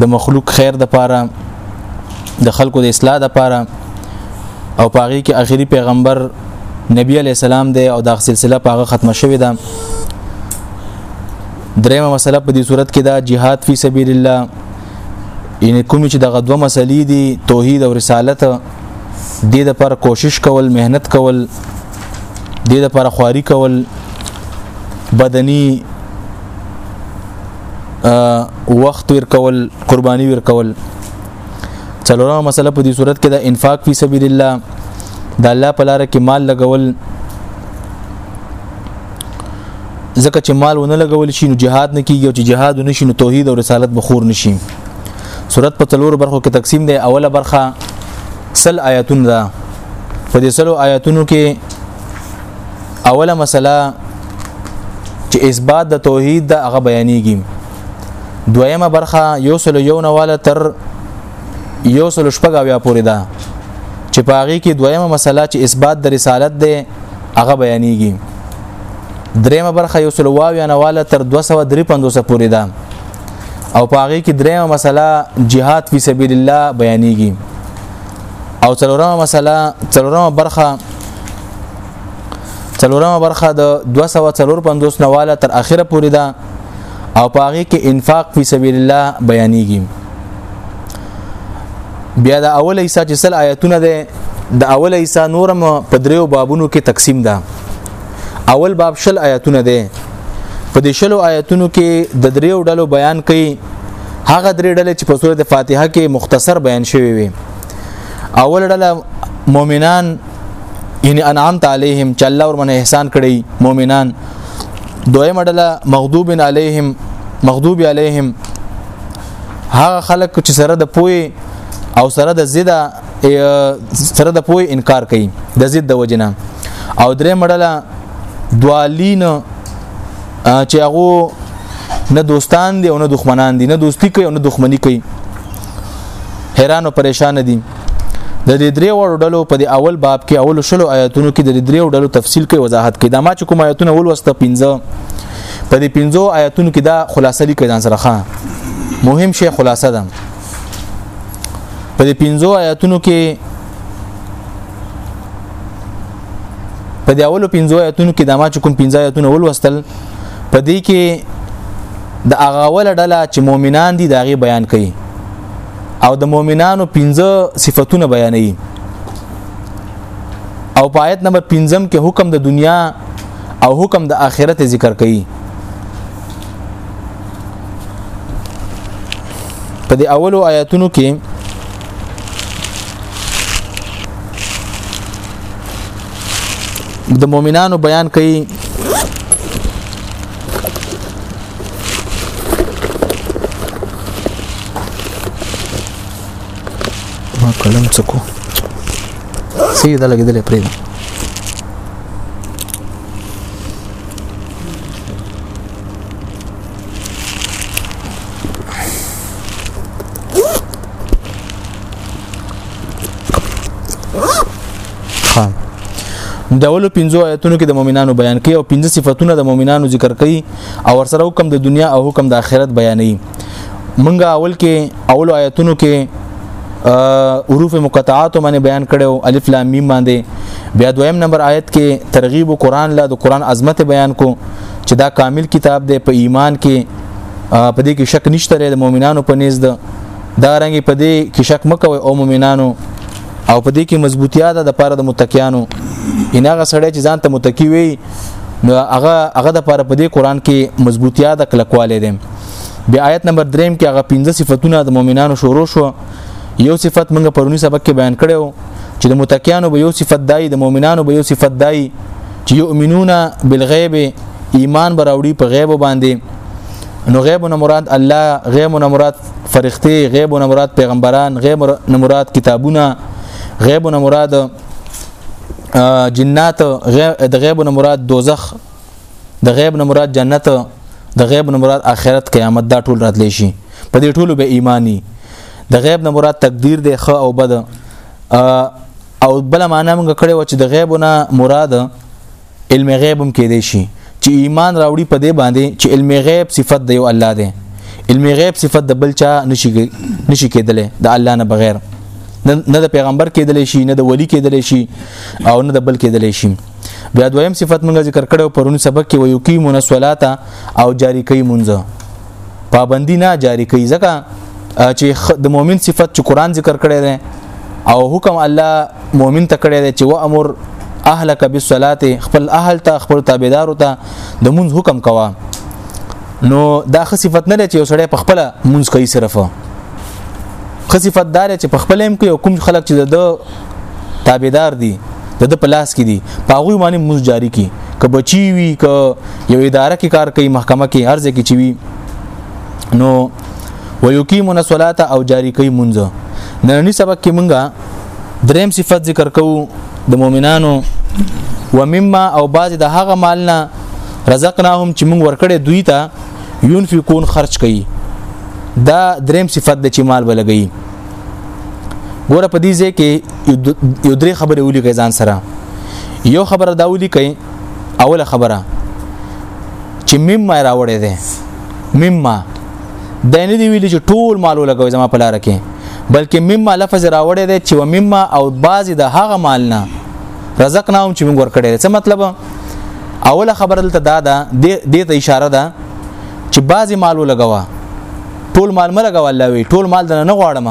د مخلوق خیر د پاره د خلکو د اصلاح د پاره او پاغي کې اخیری پیغمبر نبی علی السلام دی او دا سلسله پاغه ختمه شوې ده دریمه مسله په دې صورت کې دا jihad فی سبیل الله یعنی کوم چې دغه دوه مسلې دي توحید او رسالت د دې لپاره کوشش کول مهنت کول د دې لپاره خواري کول بدني وخت ور کول قرباني ور کول څلورمه مسله په دې صورت کې د انفاق فی سبیل الله د الله په لار کې مال لګول ځکه چې مال ونه لګول شي نو جهاد نه کیږي او چې جهاد نه شي نو توحید او رسالت بخور نشي صورت په تلور برخو کې تقسیم دی اوله برخه سل آیاتون ده په دې سلو آیاتونو کې اوله مسله چې اثبات د توحید د هغه بیانېږي دویمه برخه یو سل یو نواله تر یو سل شپږ بیا پورې ده چې پاغي کې دویمه مسله چې اثبات د رسالت ده هغه بیانېږي دریمه برخه یو سل واویا نواله تر 253 پورې ده او پاغي کې دریمه مسله jihad فی سبیل الله بیانېږي او څلورمه مسله څلورمه برخه څلورمه برخه د 245 نواله تر اخره پورې ده او په هغه کې انفاق فی سبیل الله بیانېږي بیا د اول ایسا چې سل آیتونه ده د اول ایسا نورم په دریو بابونو کې تقسیم ده اول باب شل آیتونه ده په دې شلو آیتونو کې د دریو ډلو بیان کړي هغه درې ډلې چې په سورته فاتحه کې مختصر بیان شوی وي اول ډله مؤمنان یعنی انعام تعالیهم چې الله ورمنه احسان کړی مؤمنان دویمه ډله مغضوب علیهم مغضوب علیهم هغه خلک چې سره د پوي او سره د زیده سره د پوي انکار کوي د زید د وجنه او درې مړله دوالین چې هغه نه دوستان دي او نه دښمنان دي نه دوستی کوي او نه دښمنی کوي حیران او پریشان دي د دې درې وړو ډلو په اول باب کې اول شلو آیاتونو کې د دې درې وړو ډلو تفصیل کوي وضاحت کوي دا ما چې کوم آیاتونه ولوسته 15 په دې 15 آیاتونو کې دا خلاصه لیکي ځان سره ښه مهم شی خلاصه ده په دې 15 آیاتونو کې په دې اولو 15 آیاتونو کې دا ما چې کوم 15 آیاتونه ولوستل په دې کې د اغاول ډله چې مؤمنان دي دا غي بیان کوي او د مؤمنانو پنځه صفاتونه بیانوي او په آیت نمبر 15 کې حکم د دنیا او حکم د آخرت ذکر کړي په دې اولو آیاتونو کې د مؤمنانو بیان کړي ما قلم څکو سیده لګیدلې پرې د اولو پنځو آیتونو کې د مؤمنانو بیان کوي او پنځه صفاتونه د مؤمنانو ذکر کوي او ورسره حکم د دنیا او حکم د آخرت بیانې منګه اول کې اول آیتونو کې حروف مقطعات باندې بیان کړو الف لام میم باندې بیا دویم نمبر آیت کې ترغیب قرآن له د قرآن عظمت بیان کو چې دا کامل کتاب دی په ایمان کې په دې کې شک نشته د مؤمنانو په نيز ده دا رنګ په دې کې شک مکوي او مؤمنانو او په دې کې مضبوطیا ده د پاره د متکیانو ان هغه سړی چې ځان ته متکی وي نو هغه هغه د پاره په دې قران کې مضبوطیا د کلکواله ده بیا آیت نمبر 3 کې هغه پنځه صفاتونه د مؤمنانو شروع شو یو صفت موږ پرونی سبق کې بیان کړو چې د متکیانو به یو صفت دای د مؤمنانو به یو صفت دای چې یؤمنون بالغیب ایمان براوړي په غیب باندې نو غیب نه مراد الله غیب نه مراد فرښتې غیب نه مراد پیغمبران غیب نه مراد کتابونه غیب نه مراد جنات د غیب نه مراد دوزخ د غیب نه مراد جنت د غیب نه مراد آخرت قیامت دا ټول راتلی شي په دې ټولو به ایمانی د غیب نه مراد تقدیر دی ښه او بد او بل معنا موږ کړی و چې د غیب نه مراد علم غیب هم کېدې شي چې ایمان راوړي په دې باندې چې علم غیب صفت دی او الله دی علم غیب صفت د بل چا نشي نشي کېدلې د الله نه بغیر نه د پیغمبر کېدلې شي نه د ولی کېدلې شي او نه د بل کېدلې شي بیا دویم صفت موږ ذکر کړو پرونی سبق کې ویو کی منسولاته او جاری کوي مونږه پابندی نه جاری کوي ځکه چې د مؤمن صفت چې قران ذکر کړی دی او حکم الله مؤمن ته کړی دی چې و امر اهلک بالصلاه خپل اهل ته خپل تابعدارو ته د منځ حکم کوا نو دا خ صفت نه لري چې وسړی په خپل منځ کوي صرف خ صفت دار چې په خپل هم کوي کوم خلک چې د تابعدار دي د د پلاس کې دي پاغوي باندې موږ جاری کی که بچی وي که یو اداره کې کار کوي محکمه کې ارزه کې چوي نو ويقيمون الصلاه او جاری کوي مونږ نننی سبق کې مونږه دریم صفت ذکر کوو د مؤمنانو ومما او بعض د هغه مالنا رزقناهم چې مونږ ورکړې دوی ته ينفقون خرج کوي دا دریم صفت د چې مال بلګي ګوره په دې ځای کې یو درې خبرې ولي کوي ځان سره یو خبره دا ولي کوي اوله خبره چې مم ما راوړې ده مم ما د نه دی ویل چې ټول مالو لګوي زما په لار کې بلکې مم ما لفظ راوړې ده چې و مم او بعضی د هغه مال نه رزق نام چې موږ ورکړې څه مطلب اوله خبره دلته دا ده د دې ته اشاره ده چې بعضی مالو لګوا ټول مال ملګو الله وی ټول مال دنه نه غواړم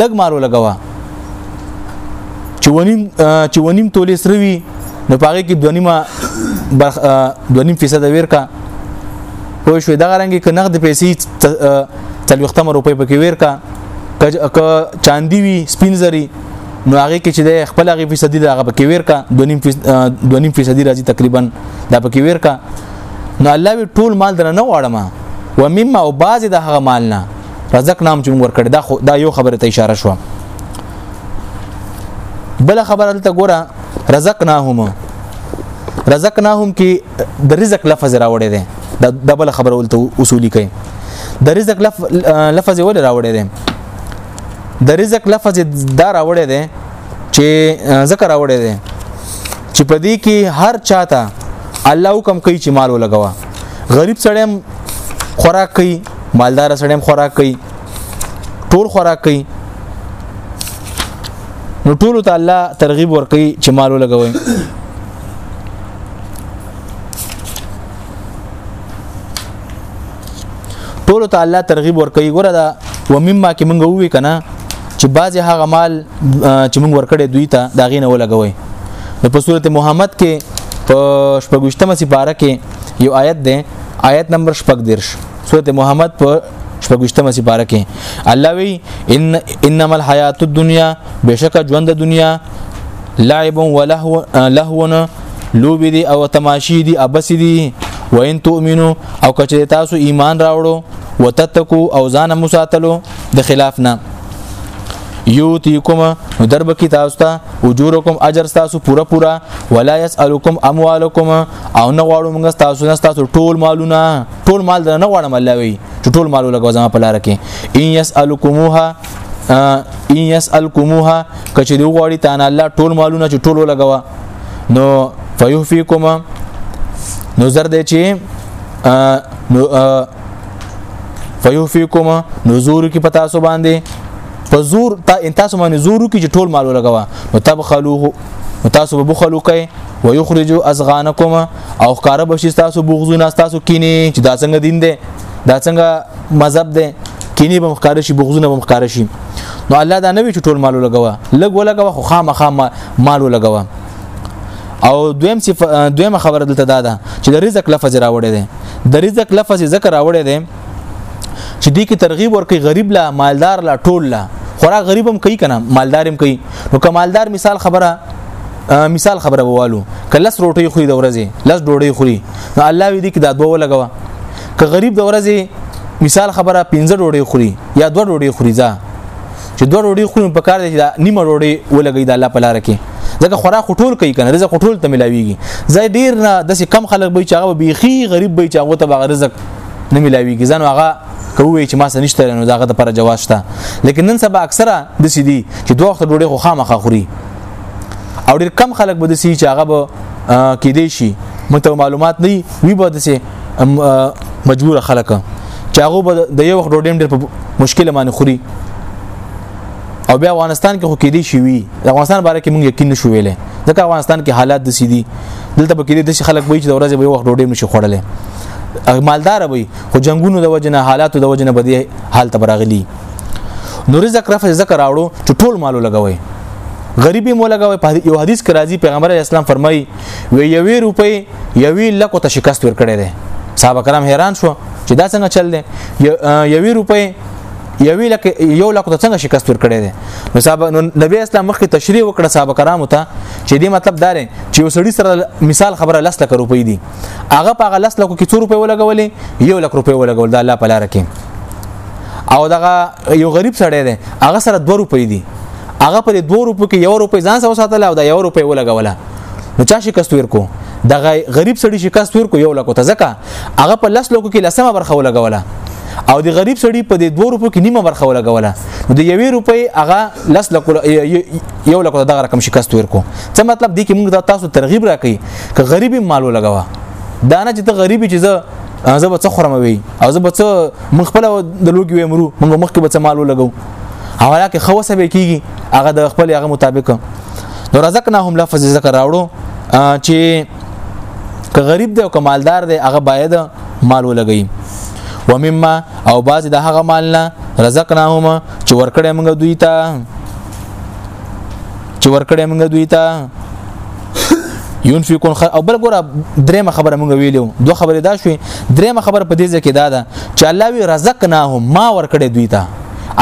لګ مارو لګوا چې ونیم چې ونیم تولې سروي نو پاره کې دونیمه دونیم فیصد ورکا پوه شو دا رنګ کې نقد پیسې تلوختم روپې پکې ورکا ک چاندی وی سپین زری نو هغه کې چې د خپل هغه فیصدي دغه پکې ورکا دونیم دونیم فیصدي راځي تقریبا دا پکې ورکا نو الله وی ټول مال درنه واړم و مما او بعض د هغه مال نه رزق نام چې موږ ورکړ دا خو دا یو خبره ته اشاره شو بل خبره ته ګوره رزق ناهم رزق ناهم کې د رزق لفظ راوړی دی د بل خبره ولته اصولي کوي د رزق لفظ ول راوړی دی د رزق لفظ دا راوړی دی چې ذکر راوړی دی چې په دې کې هر چاته الله حکم کوي چې مال ولګوا غریب سړی خوراک کوي مالدار سړی خوراک کوي ټول خوراک کوي نو ټول ته الله ترغیب ورکړي چې مال ولګوي ټول ته الله ترغیب ورکوي ګوره دا و مما کې مونږ ووی کنه چې بعضی هغه مال چې مونږ ورکړې دوی ته دا غینه ولګوي نو په سورته محمد کې په شپږشتمه سپاره کې یو آیت ده آیت نمبر شپږ دیرش سورته محمد په شپږشتمه سپاره کې الله وی ان انما الحیات الدنیا بشک ژوند د دنیا لعب ولهو لهونه لوبي دي او تماشي دي ابس دي وان تؤمنو او کچې تاسو ایمان راوړو وتتقو او ځان مساتلو د خلاف نه یوتیکم نو درب کی تاسو ته اجورکم اجر تاسو پورا پورا ولا یسالکم اموالکم او نه غواړو موږ تاسو نه تاسو ټول مالونه ټول مال نه غواړم الله وی چې ټول مالو لګو زما په لار کې ان یسالکموها ان يسالكموها کچې دی غواړي تان الله ټول مالونه چې ټول لګوا نو فيحفيكم نو زر دی چې نو فيحفيكم نو زور کې پتا سو باندې په زور تا ان تاسو باندې زور کې چې ټول مالو لګوا نو تبخلوه تاسو به بخلو کوي ويخرجوا ازغانكم او خاره بشي تاسو بغزونه تاسو کینی چې دا څنګه دین دی دا څنګه مذهب دی کینی به مخکاره شي بغزونه به مخکاره شي نو الله دا نه وی چې ټول مالو لګوا لګ ولګوا خو خامخا مالو لګوا او دویم صف دویم خبره دلته دا ده چې د رزق لفظ راوړی دی د رزق لفظ ذکر راوړی دی چې دې کې ترغیب ورکړي غریب لا مالدار لا ټول لا خورا غریب هم کوي کنه مالدار هم کوي نو کمالدار مثال خبره مثال خبره ووالو کله لس روټي خوري د ورځې لس ډوډۍ خوري نو الله وی دي کې دا دوه لګوا که غریب د ورځې مثال خبره 15 ډوډۍ خوري یا دوه ډوډۍ خوري ځا چې دوه ډوډۍ خوري په کار دي چې نیمه ډوډۍ ولګي د الله په لار کې ځکه خوراک ټول کوي کنه رزق ټول ته ملاويږي زای ډیر نه د کم خلک به چې هغه بيخي غریب به چې هغه ته به رزق نه ملاويږي ځنه هغه کوی چې ما سنشته نو داغه لپاره جواز شته لیکن نن سبا اکثره د سې دي چې دوه وخت ډوډۍ خو خامخا خوري او ډیر کم خلک به د سی چاغه به کې دی شي مته معلومات نه وي به د سی مجبور خلک چاغه به د یو وخت ډوډیم ډیر په مشکل باندې خوري او بیا افغانستان کې خو کې دی شي وي افغانستان باره کې موږ یقین نشو ویلې ځکه افغانستان کې حالات د سیدی دلته به کې دی د خلک به چې د ورځې به یو وخت ډوډیم نشي خوړلې مالدار وي خو جنگونو د وجنه حالاتو د وجنه بدی حالت براغلی نو رزق رفع ذکر راوړو چې ټول مالو لګوي غریبي مو لګوي په یو حدیث کې راځي پیغمبر اسلام فرمایي وی یوې روپۍ یوې لکو ته شکست ورکړي دي صحابه کرام حیران شو چې دا څنګه چل دی یوې روپۍ یوې لکه یو لکه څنګه شکست ورکړي دي نو صاحب نو نبی اسلام مخکې تشریح وکړه صاحب کرامو ته چې دې مطلب دا دی چې یو سړی سره مثال خبره لس لک روپۍ دي هغه په هغه لس لکو کې څو روپۍ ولګولې یو لک روپۍ ولګول دا الله په لار کې او دغه یو غریب سړی دی هغه سره 2 روپۍ دي هغه پر 2 روپو کې یو روپۍ ځان سره ساتل او دا یو روپۍ ولګوله نو چا شکست ورکو د غریب سړي شکست ورکو یو لکو ته ځکه هغه په لس لکو کې لسمه برخه ولګوله او د غریب سړي په دې 2 روپو کې نیمه برخه ولګوله نو د یوې روپۍ هغه لس لکو یو لکو دغه رقم شکست ورکو څه مطلب دی کې موږ دا تاسو ترغیب راکړي ک غریب مال ولګوا دا نه چې ته غریب چې زه زه به څه خورم وي او زه به څه موږ خپل د لوګي ومرو موږ مخکې به مال ولګو هغه لا کې خوسه به کیږي هغه د خپل هغه مطابق نو رزقناهم لفظ ذکر راوړو چې که غریب دی او که مالدار دی هغه باید مال ولګي ومما او بعض د هغه مال نه رزقناهم چې ورکړې موږ دوی ته چې ورکړې موږ دوی ته ينفقون خ... او بل ګوره درېمه خبره مونږ ویلو دوه خبرې دا شوې درېمه خبره په دې ځکه دا ده چې الله وی رزقناهم ما ور کړې دوی ته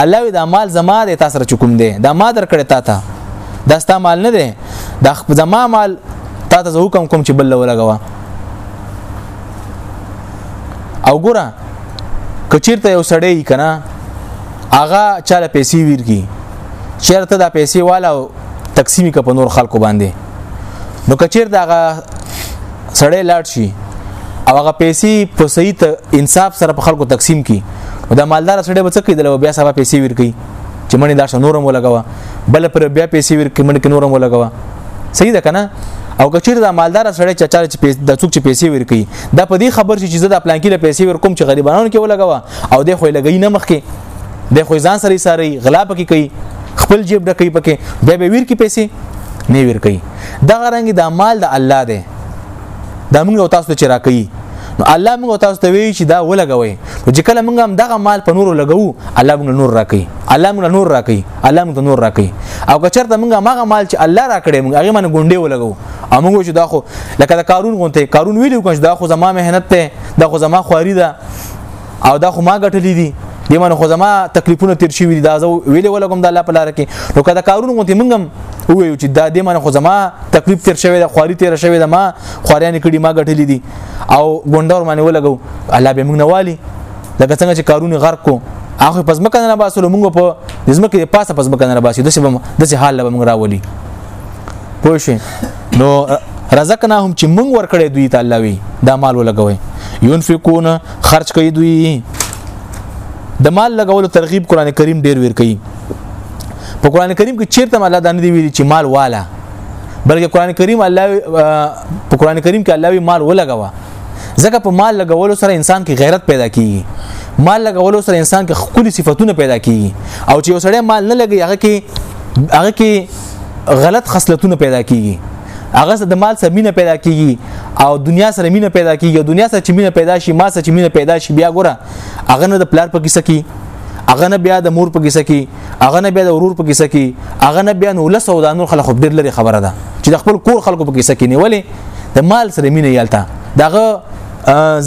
الله وی دا مال زما دی تاسو رچ کوم دی دا ما در کړې تا ته دا ستا مال نه دی دا زما مال تا ته حکم کوم چې بل ولګوا او ګوره کچیرته یو سړی کنا هغه چاله پیسې ورګي چیرته دا پیسې والا تقسیمی کا په نور خلکو باندې نو کچیر دغه سړی لاړ شي او هغه پیسې په صحیح انصاف سره په خلکو تقسیم کی او دا مالدار سړی به څه کوي دلته بیا سبا پیسې ورکي چې منی دا شنو نورم ولګوا بل پر بیا پیسې ورکي منی کې نورم ولګوا صحیح ده کنه او کچیر دا مالدار سړی چې چاره چې د څوک چې پیسې ورکي دا په دې خبر شي چې زه د پلان کې له پیسې ورکوم چې غریبانو کې ولګوا او د خو لګی نه مخ کې د خو ځان سره ساري غلا پکې کوي خپل جیب ډکې پکې د به ویر کې پیسې نه ویر کوي دا غرنګ د مال د الله دی دا موږ او تاسو چې راکې نو الله موږ او تاسو ته وی چې دا ولګوي چې کله موږ هم دغه مال په نورو لګو الله موږ نور راکې الله موږ نور راکې الله موږ نور راکې او که چرته موږ هغه مال چې الله راکړي موږ هغه باندې ګونډې ولګو او موږ چې دا خو لکه د قارون غونته قارون ویلو کنه دا خو زما مهنت ته دا خو زما خواري ده او دا خو ما غټلې دي دې من خو زما تکلیفونه تیر شي وي دا زه ویلې ولګم د الله په لار کې نو کدا کارونه غوته منګم وې چې دا دې من خو زما تکلیف تیر شوی دا خواري تیر شوی دا ما خواريان کړي ما غټلې دي او ګوندور باندې ولګو الله به موږ نوالي لکه څنګه چې کارونه غرق کو هغه پس مکه نه باسلو موږ په ځمکه په پاسه پس مکه نه باسي دسه به دسه حال به موږ راولي پوه شئ نو رزقناهم چې موږ ورکړې دوی ته الله وی دا مال ولګوي ينفقون خرج کوي دوی د مال لګولو ترغیب قران کریم ډیر ور کوي په قران کریم کې چیرته الله دا نه دی ویلي چې مال والا بلکې قران کریم الله په قران کریم کې الله وی مال ولګوا ځکه په مال لګولو سره انسان کې غیرت پیدا کیږي مال لګولو سره انسان کې خپل صفاتونه پیدا کیږي او چې وسړی مال نه لګي هغه کې هغه کې غلط خصلتونه پیدا کیږي هغه سره د مال سره مینه پیدا کیږي او دنیا سره مینه پیدا کیږي دنیا سره چې مینه پیدا شي ما سره چې مینه پیدا شي بیا ګوره هغه نه د پلار په کیسه کې هغه نه بیا د مور په کیسه کې هغه نه بیا د ورور په کیسه کې هغه نه بیا نو لس او د نور خلکو ډېر لري خبره ده چې د خپل کور خلکو په کیسه کې نیولې د مال سره مینه یالته دغه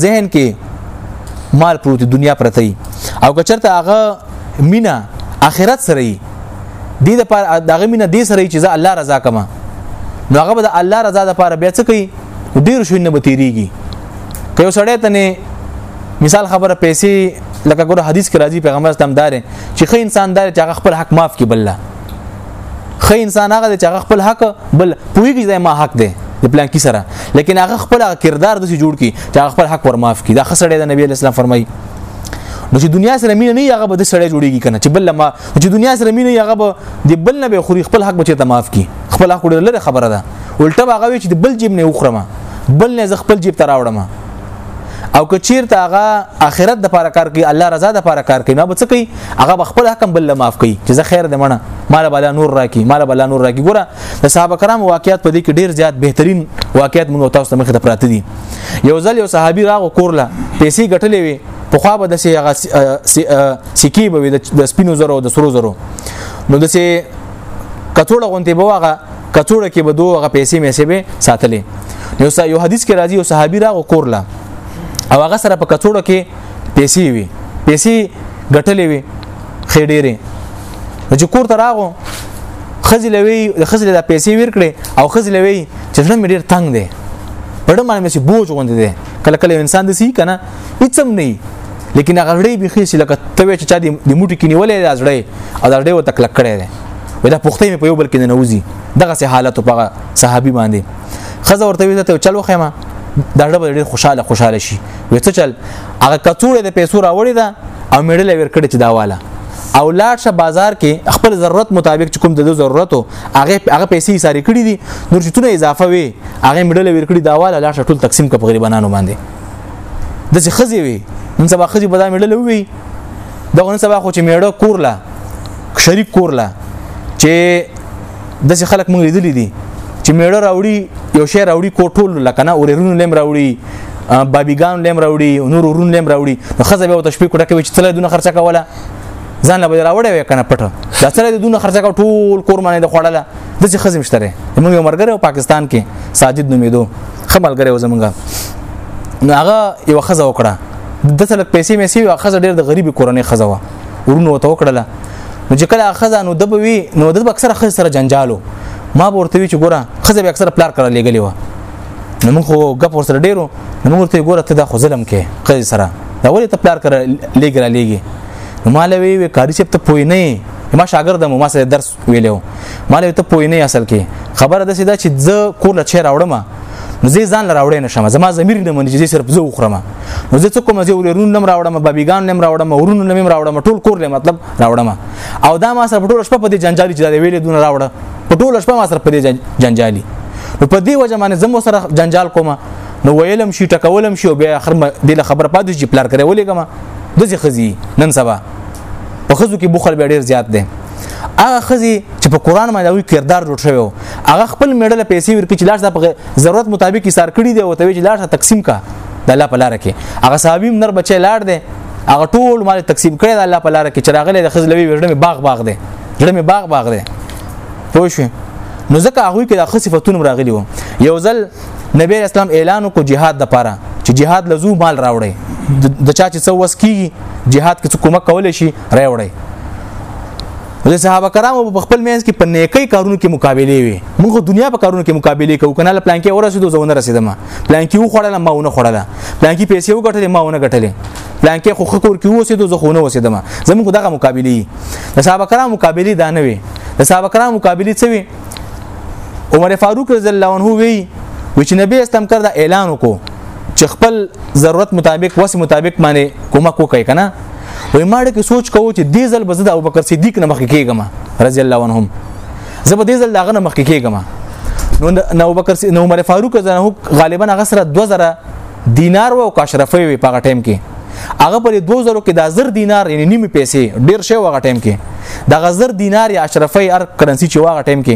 ذهن کې مال پروت دنیا پرته او که چرته هغه مینا اخرت سره دې د پر دغه مینه دې سره چې زه الله رضا کما نو هغه به د الله رضا د پر بیا څه کوي ډیر شوینه به تیریږي که یو سړی ته نه مثال خبره پیسې لکه ګوره حدیث کې راځي پیغمبر اسلام دار چې خې انسان دار چې هغه خپل حق معاف کړي بل خې انسان هغه چې هغه خپل حق بل پویږي ځای ما حق دی د پلان کې سره لیکن هغه خپل کردار د جوړ کی چې هغه خپل حق ور معاف کړي دا خسړې د نبی اسلام فرمایي نو چې دنیا سره مینه نه هغه به د سړی جوړیږي کنه چې بل ما چې دنیا سره مینه هغه به د بل نه به خوري خپل حق بچي ته معاف کی خپل حق ډېر لره خبره ده الټه هغه وی چې د بل جیب نه وخرم بل نه ز خپل جیب ته راوړم او که چیرته هغه اخرت د پاره کار کوي الله رضا د پاره کار کوي نو به څه کوي هغه به خپل حکم بل معاف کوي چې زه خیر دې منه مال بلا نور راکی مال بلا نور راکی ګوره د صحابه کرام واقعیات په دې کې ډیر زیات بهترین واقعیات مونږ تاسو ته مخ ته پراته دي یو ځل یو صحابي راغو کورله پیسې ګټلې وي په خوا به د سي هغه سکی به د سپینو زرو د سرو زرو نو د سي کڅوړه غونته به واغه کڅوړه کې به دوه غ پیسې مې سي به ساتلې نو سا یو حدیث کې راځي یو صحابي راغ کورلا او هغه سره په کڅوړه کې پیسې وي پیسې ګټلې وي خېډېره نو چې کور ته راغو خزلوي د خزل د پیسې ورکړي او خزلوي چې زړه مې ډیر تنگ دی په ډمه مې سي بوج غوندې دی کله کله انسان د سي کنه هیڅ هم نه لیکن هغه ړې به خېسي لکه ته چې چا د موټي کې نیولې د ازړې او د ازړې وته کلک کړي ده وې دا پختې مې په یو بل کې نه وځي دغه سه حالت په صحابي باندې خزه ورته وې ته چلو خېما دا ډېر ډېر خوشاله خوشاله شي وې څه چل هغه کڅوړې د پیسو راوړې ده او میډل ور کړې چې دا واله او لاړ شه بازار کې خپل ضرورت مطابق چې کوم د ضرورتو هغه هغه پیسې ساري کړې دي نور چې تونه اضافه وي هغه مډل ور کړې داواله لاړ شه ټول تقسیم کړ په غریبانو باندې د چې خزي وي نن سبا خزي په دا میړل وي دا نن سبا خو چې میړه کورلا شریک کورلا چې د چې خلک مونږ لیدلې دي چې میړه راوړي یو شی راوړي کوټول لکه نه اورېرونو لم راوړي بابیګان لم راوړي نور ورون لم راوړي نو خزه به تشبیه کوټه کوي چې تل دونه خرچه کوله ځان له راوړې وې کنه پټه دا سره دونه خرچه کو ټول کور باندې د خوړله د چې خزم شته موږ یو مرګره او پاکستان کې ساجد نومېدو خملګره و زمونږه نو هغه یو خزه وکړه د څه لک پیسې مې سی یو خزه ډېر د غریبي کورنۍ خزه و ورونو ته وکړله نو چې کله خزه نو د بوي نو د اکثر خزه سره جنجالو ما ورته وی چې ګوره خزه به اکثر پلار کړه لګلې و نو موږ خو غپ ور سره ډېرو نو موږ ورته ګوره ته د خو ظلم کې خزه سره دا ولې ته پلار کړه لګره لګي نو مالوي وی کاری چې ته پوي نه ما شاګرد مو ما سره درس ویلو مال ته پوی نه اصل کې خبره ده سیدا چې زه کور له چیر راوړم نو زه ځان راوړې نشم زما زمير نه منځ چې صرف زه وخرم نو زه څوک مزه ورونو نم راوړم بابيګان نم راوړم ورونو نم راوړم ټول کور له مطلب راوړم او دا ما سره ټول شپه په دې جنجالي چې دا ویلې دون راوړم په ټول شپه ما سره په دې جنجالي نو په دې وجه باندې زمو سره جنجال کوم نو ویلم شي ټکولم شي او بیا اخر د خبر پاتې چې پلار کړې ولې کما دځي خزي نن سبا په خزو کې بخل به ډیر زیات دی هغه خزي چې په قران باندې وی کردار جوړ شوی هغه خپل میډل پیسې ورکړي چې لاس د ضرورت مطابق یې سار کړی دی او ته چې لاس تقسیم کا د الله په لار کې هغه صحابي نر بچي لاړ دی هغه ټول مال تقسیم کړی د الله په لار کې چې راغله د خزلوي ورډمه باغ باغ دی ورډمه باغ باغ دی پوه شو نو ځکه هغه کې د خصيفتون راغلی و یو ځل نبی اسلام اعلان کو جهاد د پاره چې جهاد لزو مال راوړي د چا چې څو وس کیږي جهاد کې کومک کول شي راوړي د صحابه کرامو په خپل مینس کې په نیکی کارونو کې مقابله وي موږ دنیا په کارونو کې مقابله کوو کنه له پلان کې ورسېدو زونه رسیدم پلان کې وخړل ما ونه خړل پلان کې پیسې وګټلې ما ونه ګټلې پلان کې خو خکور کې وسېدو زه خو نه وسېدم زموږ دغه مقابله د صحابه کرامو مقابله دا نه وي د صحابه کرامو مقابله څه وي عمر فاروق رضی الله عنه وی و چې نبی اسلام کړ دا اعلان وکړو چې خپل ضرورت مطابق وس مطابق باندې کومک وکړي کنه وای ما ډېر سوچ کوو چې دې ځل بزد ابو بکر صدیق نه مخکې کېږم رضی الله عنهم زه به دې ځل داغه نه مخکې کېږم نو نو بکر نو عمر فاروق زنه غالبا هغه سره 2000 دینار و او کاشرفي وي په ټیم کې هغه په 2000 کې د زر دینار یعنی نیمه پیسې ډیر شی وغه ټیم کې د غزر دینار یا اشرفي ار کرنسي چې وغه ټیم کې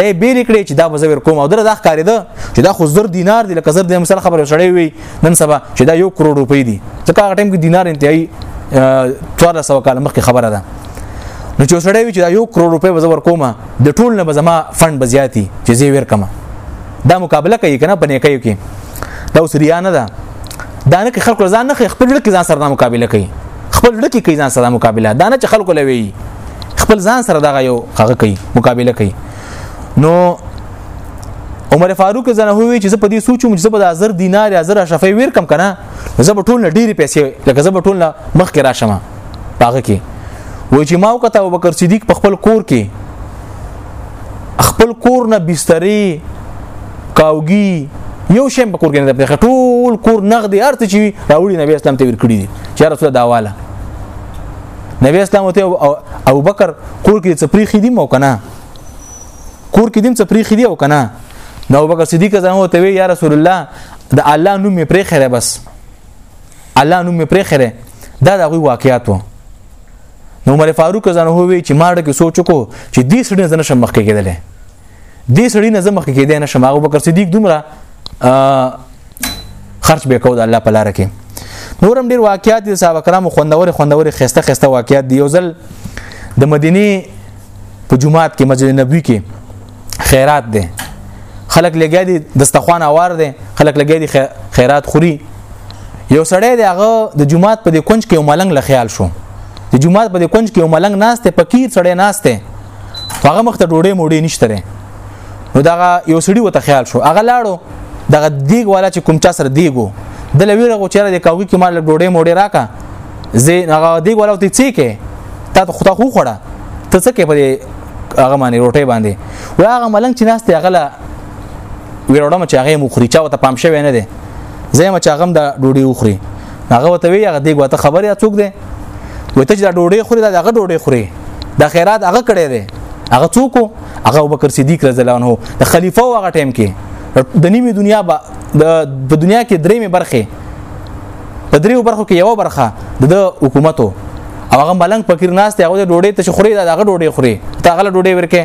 د بیل کړي چې دا بزور کوم او در د ښکارې ده چې دا خو زر دینار دی لکه زر د مثال خبره شړې وي نن سبا چې دا یو کروڑ روپۍ دي ځکه هغه ټیم کې دینار انتهایی 1400 کال مخکې خبره ده نو چې سړی وي چې دا یو کروڑ روپۍ بزور کوم د ټول نه بزما فند بزیاتی چې زی ور کما دا مقابله کوي کنه په نیکیو کې دا اوس ریا نه ده دا نه کې خلکو ځان نه خي خپل لکه ځان سره مقابله کوي خپل لکه کې ځان سره مقابله دا نه چې خلکو لوي خپل ځان سره دغه یو هغه کوي مقابله کوي نو عمر فاروق زنه وی چې په دې سوچو چې په 1000 دینار یا 1000 شفای ور کم کنه زه په ټول ډېری پیسې لکه زه په ټول مخ کې راشم هغه کې وای چې ما او کته ابوبکر صدیق په خپل کور کې خپل کور نه بسترې کاوګي یو شی په کور کې نه پخې ټول کور نغدي ارته چی راوړي نبی اسلام ته ورکړي دي چې رسول داواله نبی اسلام ته او ابو بکر کور کې څپری خېدی مو کنه کور کې دیم څپری خېدی او کنه نو ابو بکر صدیق زمو ته وی یا رسول الله د الله نوم می پرې خره بس الله نوم می پرې خره دا د غوي واقعیت وو نو عمر فاروق ځنه وی چې ماړه کې سوچ کو چې دې سړي نه شم مخ کې کېدل دې سړي نه مخ کې کېدل نه شم ابو بکر صدیق دومره خرج به کو د الله په لار کې نورم ډیر واقعیات دي صاحب کرام خوندور خوندور خسته خسته واقعیات دي یو ځل د مدینه په جمعات کې مسجد نبوي کې خیرات دی خلک لګیا دي دستخوان اوار دي خلک لګیا دي خیرات خوري یو سړی دی هغه د جمعات په دې کونج کې یو ملنګ له خیال شو د جمعات په دې کونج کې یو ملنګ ناشته فقیر سړی ناشته هغه مخ ته ډوډۍ موډۍ نشته لري نو دا یو سړی وته خیال شو هغه لاړو دغه دیګ والا چې کوم چا سره دیګو د لویره غو چیرې د کاوی کې مال ډوډۍ موډۍ راکا زه هغه دیګ والا ته څه کې تا خو تا خو خړه ته څه کې په هغه باندې روټي باندې و هغه ملنګ چې ناس ته هغه لا ویروډم چې هغه مخري چا ته پام شوی نه دی زما چې هغه د ډوډۍ وخوري هغه وته وی هغه دیګ وته خبره څوک دی وې ته چې دا ډوډۍ خوري دا هغه ډوډۍ خوري دا خیرات هغه کړی دی هغه څوک هغه ابوبکر صدیق رضی الله عنه د خلیفہ هغه ټیم کې د نیمه دنیا د دنیا کې درېمه برخه په دریو برخو کې یو برخه د حکومت او هغه ملنګ فقیر ناس ته هغه ډوډۍ ته خوري دا هغه ډوډۍ خوري ته هغه ډوډۍ ورکه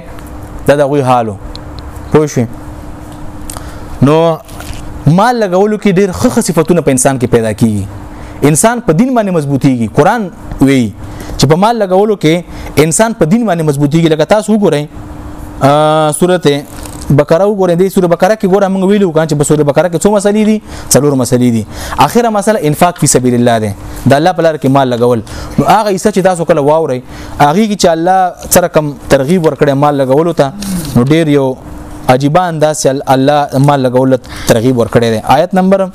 دا د غوي حالو پوه شئ نو مال لګولو کې ډېر ښه صفاتونه په انسان کې پیدا کیږي انسان په دین باندې مضبوطیږي قران وی چې په مال لګولو کې انسان په دین باندې مضبوطیږي لکه تاسو وګورئ سورته بقره وګورئ د سوره بقره کې ګوره موږ ویلو کان چې په سوره بقره کې څو مسلې دي څلور مسلې دي اخره مسله انفاق فی سبیل الله ده د الله په لار کې مال لګول نو هغه ایسه چې تاسو کله واوري هغه کې چې الله سره کم ترغیب ورکړي مال لګول ته نو ډیر یو عجیب انداز چې الله مال لګول ترغیب ورکړي دی آیت نمبر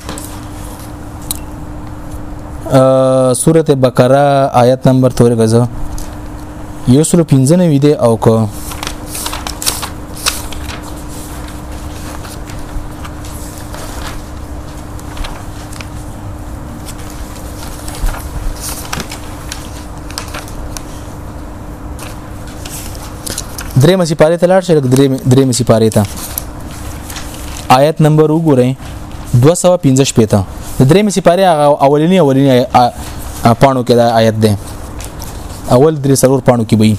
سورته بقره آیت نمبر تورې غزه یو سل 95 دی او کو درې مسی پاره ته لاړ شئ درې درې مسی پاره ته آیت نمبر وګورئ 215 پته د درې مسی پاره اولینی اولینی پانو کې دا آیت ده اول درې سرور پانو کې وي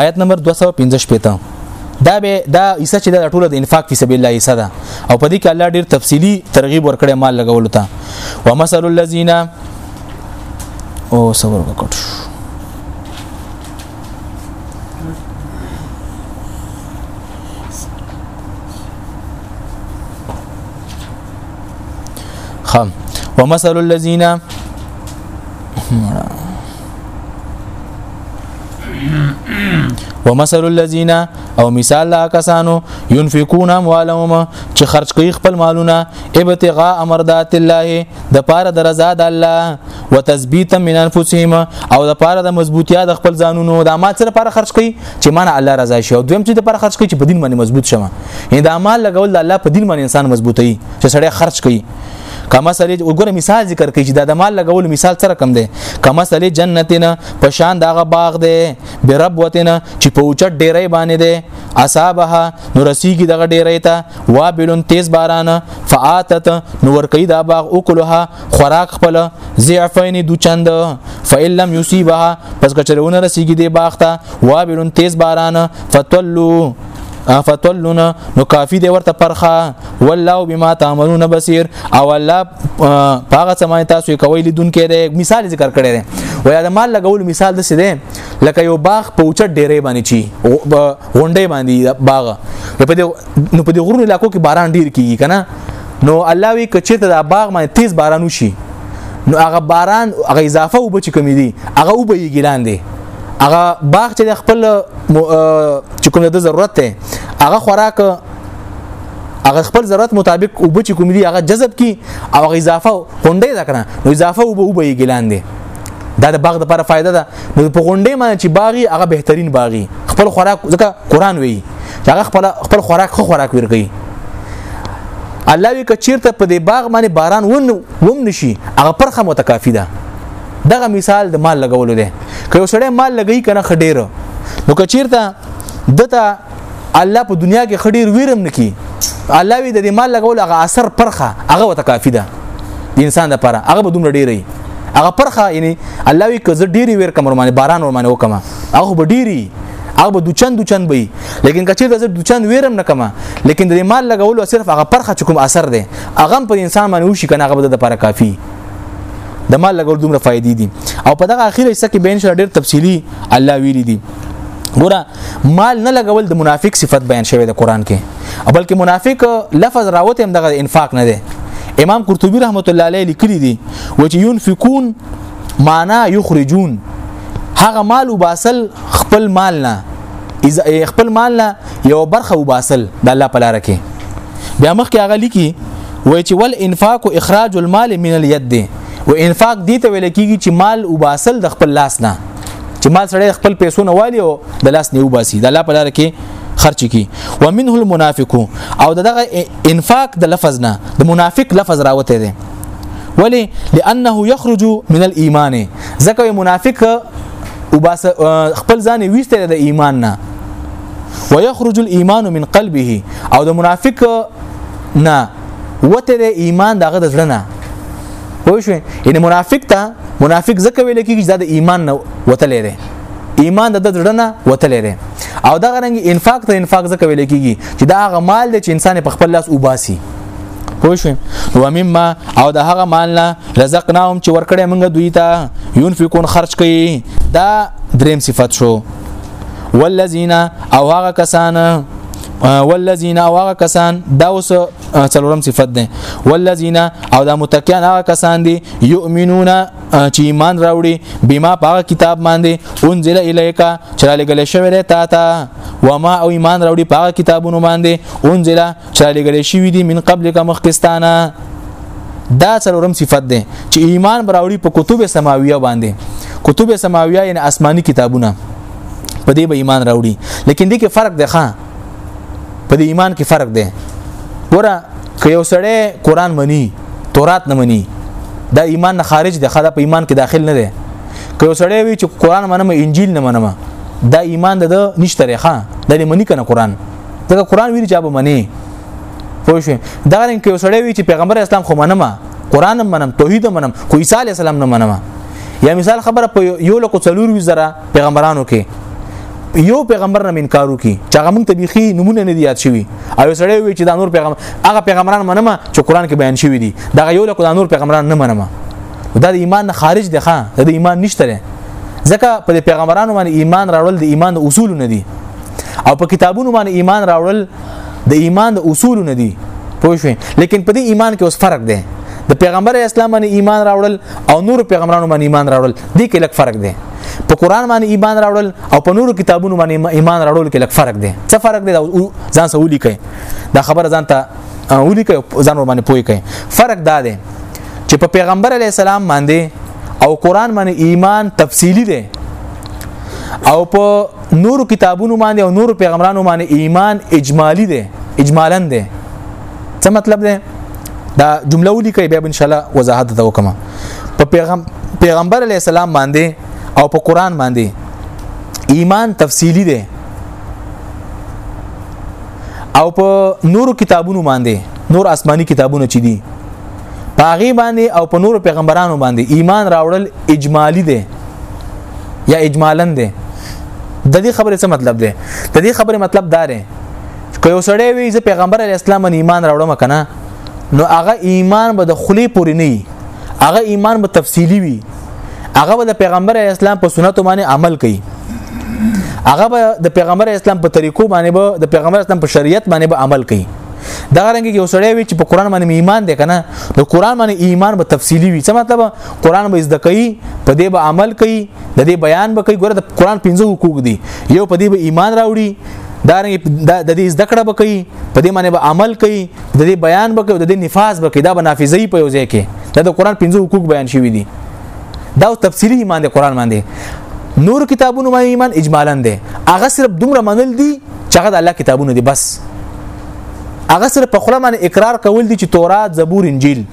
آیت نمبر 215 پته دا به دا ایسه چې دا ټوله د انفاق فی سبیل الله ایسه ده او په دې کې الله ډیر تفصیلی ترغیب ورکړي مال لګولو ته ومثل الذین او صبر وکړ خام ومثل الذين ومثل الذين او مثال لا کسانو ينفقون اموالهم چې خرج کوي خپل مالونه ابتغاء مرضات الله د پاره د رضا د الله وتثبيتا من انفسهم او د پاره د مضبوطیا د خپل ځانونو د مال سره لپاره خرج کوي چې مان الله رضا شي او دویم چې د لپاره خرج کوي چې په دین باندې مضبوط شمه یعنی د مال لګول د الله په دین باندې انسان مضبوطي چې سړی خرج کوي کما سلی وګوره مثال ذکر کوي چې دا د مال لګول مثال سره کم دی کما سلی جنتنا په شان دغه باغ دی برب وتنا چې په اوچت ډیرې باندې دی اصابها نو رسیږي دغه ډیرې ته وابلن تیز باران فاتت نو ورکی دا باغ اوکلها خوراک خپل ضعفین دو چند فإن لم يصيبها پس کچرونه رسیږي دی باغ ته وابلن تیز باران فتلو افتلنا نو کافی دی ورته پرخه والله بما تعملون بصير او الله پاغه سمای تاسو کوي لیدون کړي مثال ذکر کړي دی و یا د مال لګول مثال د څه دی لکه یو باغ په اوچت ډیره باندې چی غونډې باندې باغ نو په دې نو په دې غرونو علاقو کې باران ډیر کیږي کنه نو الله وی کچته د باغ باندې تیز باران وشي نو هغه باران هغه اضافه وب چې کمی دي هغه وب یې ګلان دي هغه باغ چې د خپل چې کوم د ضرورت ته هغه خوراک هغه خپل ضرورت مطابق او بچ کوم دي هغه جذب کی او هغه اضافه غونډې ذکرنه نو اضافه او به یې ګلان دي دا د باغ لپاره فائدہ ده نو په غونډې معنی چې باغی هغه بهترین باغی خپل خوراک ځکه قران وی هغه خپل خپل خوراک خو خوراک ورګي الله وی کچیرته په دې باغ باندې باران ون وم نشي هغه پرخه متکافي ده دغه مثال د مال لګولو ده که یو سړی مال لګی کنه خډیر نو که چیرته دته الله په دنیا کې خډیر ویرم نکی الله وی د دې مال لګول هغه اثر پرخه هغه وته کافی ده د انسان لپاره هغه به دومره ډیری هغه پرخه یعنی الله وی که زه ډیری ویر کوم ورمانه باران ورمانه وکم هغه به ډیری هغه به دوچن دوچن وي لیکن کچې د دوچن ویرم نه کما لیکن د مال لګولو صرف هغه پرخه چکم اثر دی هغه په انسان باندې وشي کنه هغه به د لپاره کافی د مال لګول دومره فائدې دي او په دغه اخیره حصہ کې به ان شاء الله ډېر تفصیلی الله ویلي دي ګوره مال نه لګول د منافق صفت بیان شوی د قران کې بلکې منافق لفظ راوته هم دغه انفاق نه دی امام قرطبي رحمت الله علیه لیکلی دی و چې ينفقون معنا یخرجون هغه مال وباسل خپل مال نه خپل مال نه یو برخه وباسل د الله په لار کې بیا مخکې هغه لیکي وای چې ول انفاق او اخراج المال من اليد دی و انفاق دي ته ویل کیږي چې مال وباسل د خپل لاس نه چې مال سره خپل پیسو نه والی او د لاس نه وباسي د الله په لار کې خرچ کی ومنه المنافق او دغه انفاق د لفظ نه د منافق لفظ راوته دی ولی لانه یخرج من الايمان ځکه منافق وباس خپل ځان ویسته د ایمان نه ويخرج الايمان من قلبه او د منافق نه وته د ایمان دغه د زړه نه پوه شو یعنی منافق ته منافق ځکه ویل کېږي چې د ایمان نه وته لري ایمان د زړه نه وته لري او دغه رنګ انفاق ته انفاق ځکه ویل کېږي چې دا هغه مال دی چې انسان په خپل لاس وباسي پوه شو و مما او د هغه مال نه رزقناهم چې ورکړې موږ دوی ته ينفقون خرج کوي دا دریم صفت شو والذین او هغه کسان والذین او هغه کسان دا اوس څلورم صفت ده والذین او دا متکیان هغه کسان دي یؤمنون چې ایمان راوړي بما په کتاب باندې انزل الیکا چې لګل شوی دی تا ته وما او ایمان راوړي په کتابونو باندې انزل چا لګل شي وي دي من قبل کا مخکستانه دا څلورم صفت ده چې ایمان براوړي په کتب سماویه باندې کتب سماویه یعنی آسماني کتابونه په دې به ایمان راوړي لیکن دې کې فرق ده ښا په دې ایمان کې فرق ده ګوره که یو سړی قران مني تورات نه مني دا ایمان نه خارج ده خدا په ایمان کې داخل نه ده که یو سړی وي چې قران منم انجیل نه منم دا ایمان ده نشته رخه د منی کنه قران دا قران ویل چې به منی پوه شو دا رنګ کې وسړی وی چې پیغمبر اسلام خو منم قران منم توحید منم خو عیسی علی السلام نه منم یا مثال خبره په یو لکو څلور وی زره پیغمبرانو کې یو پیغمبر نه انکار وکي چې هغه موږ ته بيخي نمونه نه یاد شوی او سړی وی چې دا نور پیغمبر هغه پیغمبران منم چې قران کې بیان شوی دي دا یو لکو دا نور پیغمبران نه منم دا د ایمان نه خارج دي ښا د ایمان نشته ځکه په پیغمبرانو باندې ایمان راول د ایمان د اصول نه دي او په کتابونو باندې ایمان راوړل د ایمان د اصول نه دي پوه شئ لیکن په دې ایمان کې اوس فرق دی د پیغمبر اسلام باندې ایمان راوړل او نور پیغمبرانو باندې ایمان راوړل دې کې لک فرق دی په قران باندې ایمان راوړل او په نورو کتابونو باندې ایمان راوړل کې لک فرق دی څه فرق دی ځان سره ولیکئ دا خبره ځان ته ولیکئ ځان ور باندې پوي کړئ فرق دا دی چې په پیغمبر علی السلام باندې او قران باندې ایمان تفصیلی دی او په نور کتابونو باندې او نور پیغمبرانو باندې ایمان اجمالی دی اجمالا دی څه مطلب دی دا جمله ولیکي بیا ان شاء الله وضاحت ته وکم په پیغام پیغمبر علی السلام باندې او په قران باندې ایمان تفصیلی دی او په نورو کتابونو باندې نور آسمانی کتابونه چي دي پاغي باندې او په نور پیغمبرانو باندې ایمان راوړل اجمالی دی یا اجمالا دی د دې خبرې څه مطلب دی د دې خبرې مطلب دا دی که یو سړی وي چې پیغمبر علی اسلام باندې ایمان راوړم کنه نو هغه ایمان به د خلی پورې نه هغه ایمان به تفصیلی وي هغه به د پیغمبر علی اسلام په سنت باندې عمل کوي هغه به د پیغمبر اسلام په طریقو باندې به د پیغمبر اسلام په شریعت باندې به عمل کوي دا رنګ کې وسړی وي چې په قران باندې ایمان دی کنه نو قران باندې ایمان به تفصیلی وي څه مطلب قران به زده کوي په دې به عمل کوي د دې بیان به کوي ګوره د قران پنځه حقوق دي یو په دې به ایمان راوړي دا رنګ د دې زده کړه به کوي په دې باندې به عمل کوي د دې بیان به کوي د دې نفاذ به کوي دا به نافذي په یو ځای کې دا د قران پنځه حقوق بیان شوی دي دا تفصیلی ایمان دی قران باندې نور کتابونو باندې ایمان اجمالاً دی هغه صرف دومره منل دي چې هغه د الله کتابونه دي بس هغه سره په خله باندې اقرار کول دي چې تورات زبور انجیل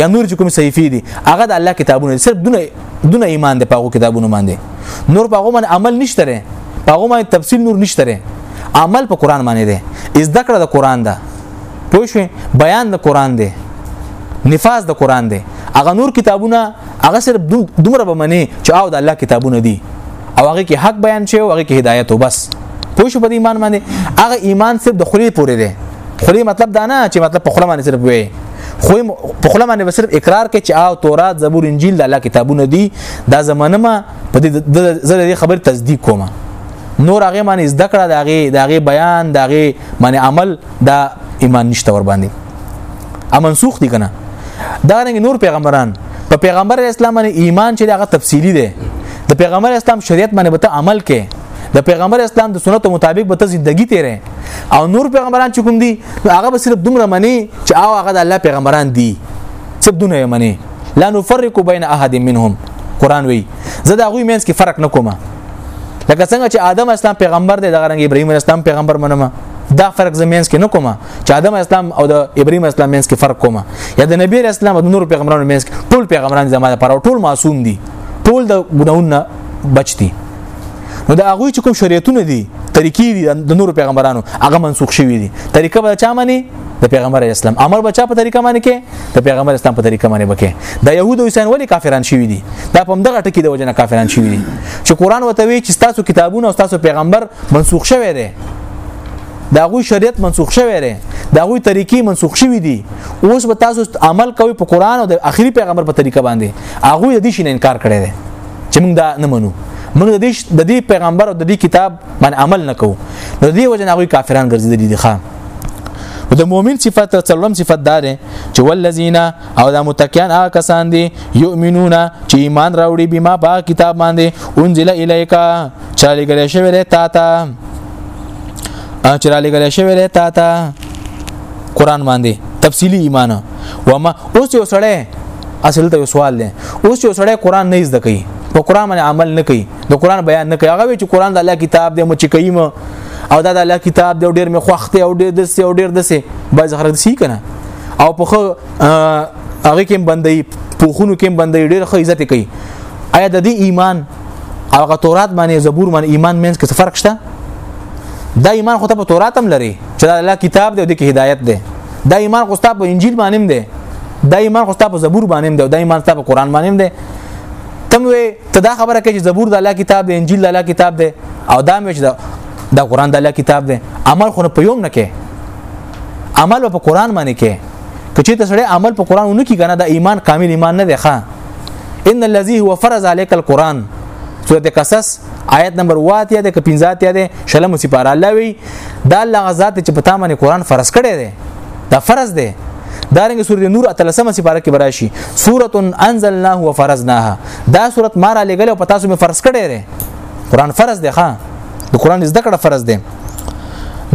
یا نور چې کوم صحیفې دي هغه د الله کتابونه صرف دونه دونه ایمان دی پاغو کتابونه باندې نور پاغو باندې عمل نشته لري پاغو باندې تفصیل نور نشته لري عمل په قران باندې دی از ذکر د قران ده پوه شو بیان د قران دی نفاذ د قران دی هغه نور کتابونه هغه صرف دومره به منی چې او د الله کتابونه دي او هغه کې حق بیان شوی او هغه کې هدایت او بس پوه شو په دې ایمان باندې هغه ایمان صرف د خلی پورې دی خلی مطلب دا نه چې مطلب په خله باندې صرف وي خو په خله باندې صرف اقرار کوي چې او تورات زبور انجیل د الله کتابونه دي دا زمانه ما په دې زره خبر تصدیق کوم نور هغه باندې زده کړه دا هغه دا هغه بیان دا هغه باندې عمل دا ایمان نشته ور باندې ا منسوخ دي کنه دا رنګ نور پیغمبران په پیغمبر اسلام باندې ایمان چې هغه تفصیلی دی د پیغمبر اسلام شریعت باندې به ته عمل کې د پیغمبر اسلام د سنتو مطابق به ته ژوندۍ تیرې او نور پیغمبران چې کوم دي هغه به صرف دومره مني چې او هغه د الله پیغمبران دي څه دونه مني لا نفرق بین احد منهم قران وی زه دا غوی مینس کې فرق نکوم لکه څنګه چې آدم اسلام پیغمبر دی دغه رنګ ابراهیم اسلام پیغمبر منم دا فرق زمینس کې نه کومه چې آدم اسلام او د ابراهیم اسلام مینس کې فرق کومه یا د نبی اسلام او د نور پیغمبرانو مینس کې ټول پیغمبران زموږ لپاره ټول معصوم دي ټول د ګناونه بچ دي نو د هغه چې کوم شریعتونه دي طریقې دي د نور پیغمبرانو هغه منسوخ شوی دي طریقه به چا معنی د پیغمبر اسلام امر بچا په طریقه باندې کې د پیغمبر اسلام په طریقه باندې بکې د يهودو او عیسایانو ولې کافران شوي دي دا په همدغه ټکی د وجنه کافران شوي دي چې قران وته وی چې تاسو کتابونه او تاسو پیغمبر منسوخ شوی دی دا غوی شریعت منسوخ شوی دی دا غوی طریقې منسوخ شوی دي اوس به تاسو عمل کوئ په قران او د اخري پیغمبر په طریقه باندې هغه د دې شي نه انکار کړی دی چې موږ دا نه منو موږ د دې د دې پیغمبر او د دې کتاب باندې عمل نکوو د دې وجه نه هغه کافران ګرځیدلي دي خان د مؤمن صفت او څلورم صفت دار چې ولذین او د متکیان هغه کسان دي یؤمنون چې ایمان راوړي بما په کتاب باندې انزل الیکا چاله ګلې شوی دی تا ته چاله ګلې شوی دی تا ته قران باندې تفصیلی ایمان و ما اوس یو سړی اصل ته سوال دی اوس یو سړی قران نه زده کوي په قران باندې عمل نه کوي د قران بیان نه کوي هغه چې قران د الله کتاب دی مو چې کوي مو او دا د الله کتاب دی ډیر می خوخته او ډیر دسه او ډیر دسه باز خرج سی کنه او په هغه کې بندي په خونو کې بندي ډیر خو عزت کوي آیا د دې ایمان هغه تورات باندې زبور باندې ایمان مینس کې فرق شته دا ایمان خو ته په تورات هم لري چې دا الله کتاب دی او د کې هدایت دی دا ایمان خو ستا په انجیل باندې هم دی دا ایمان خو ستا په زبور باندې هم دی دا ایمان ستا په قران باندې هم دی تم وې ته دا خبره کوي چې زبور د الله کتاب دی انجیل د الله کتاب دی او دا مې چې دا قران د الله کتاب دی عمل خو په یوم نه کې عمل په قران باندې کې کچې ته سړی عمل په قران ونه کې کنه دا ایمان کامل ایمان نه دی ښا ان الذي هو فرض عليك القران سورته قصص آیت نمبر 8 یا د 15 یا د شلم سپاره الله وی دا الله غزاد چې په تامه قرآن فرض کړي دي دا فرض دی دارنګ سورې نور اتلسمه سپاره کې براشي سورۃ انزلناه وفرضناها دا سورۃ مارا لګل او پتا سو می فرض کړي دي قرآن فرض دی ښا د قرآن زده کړه فرض دی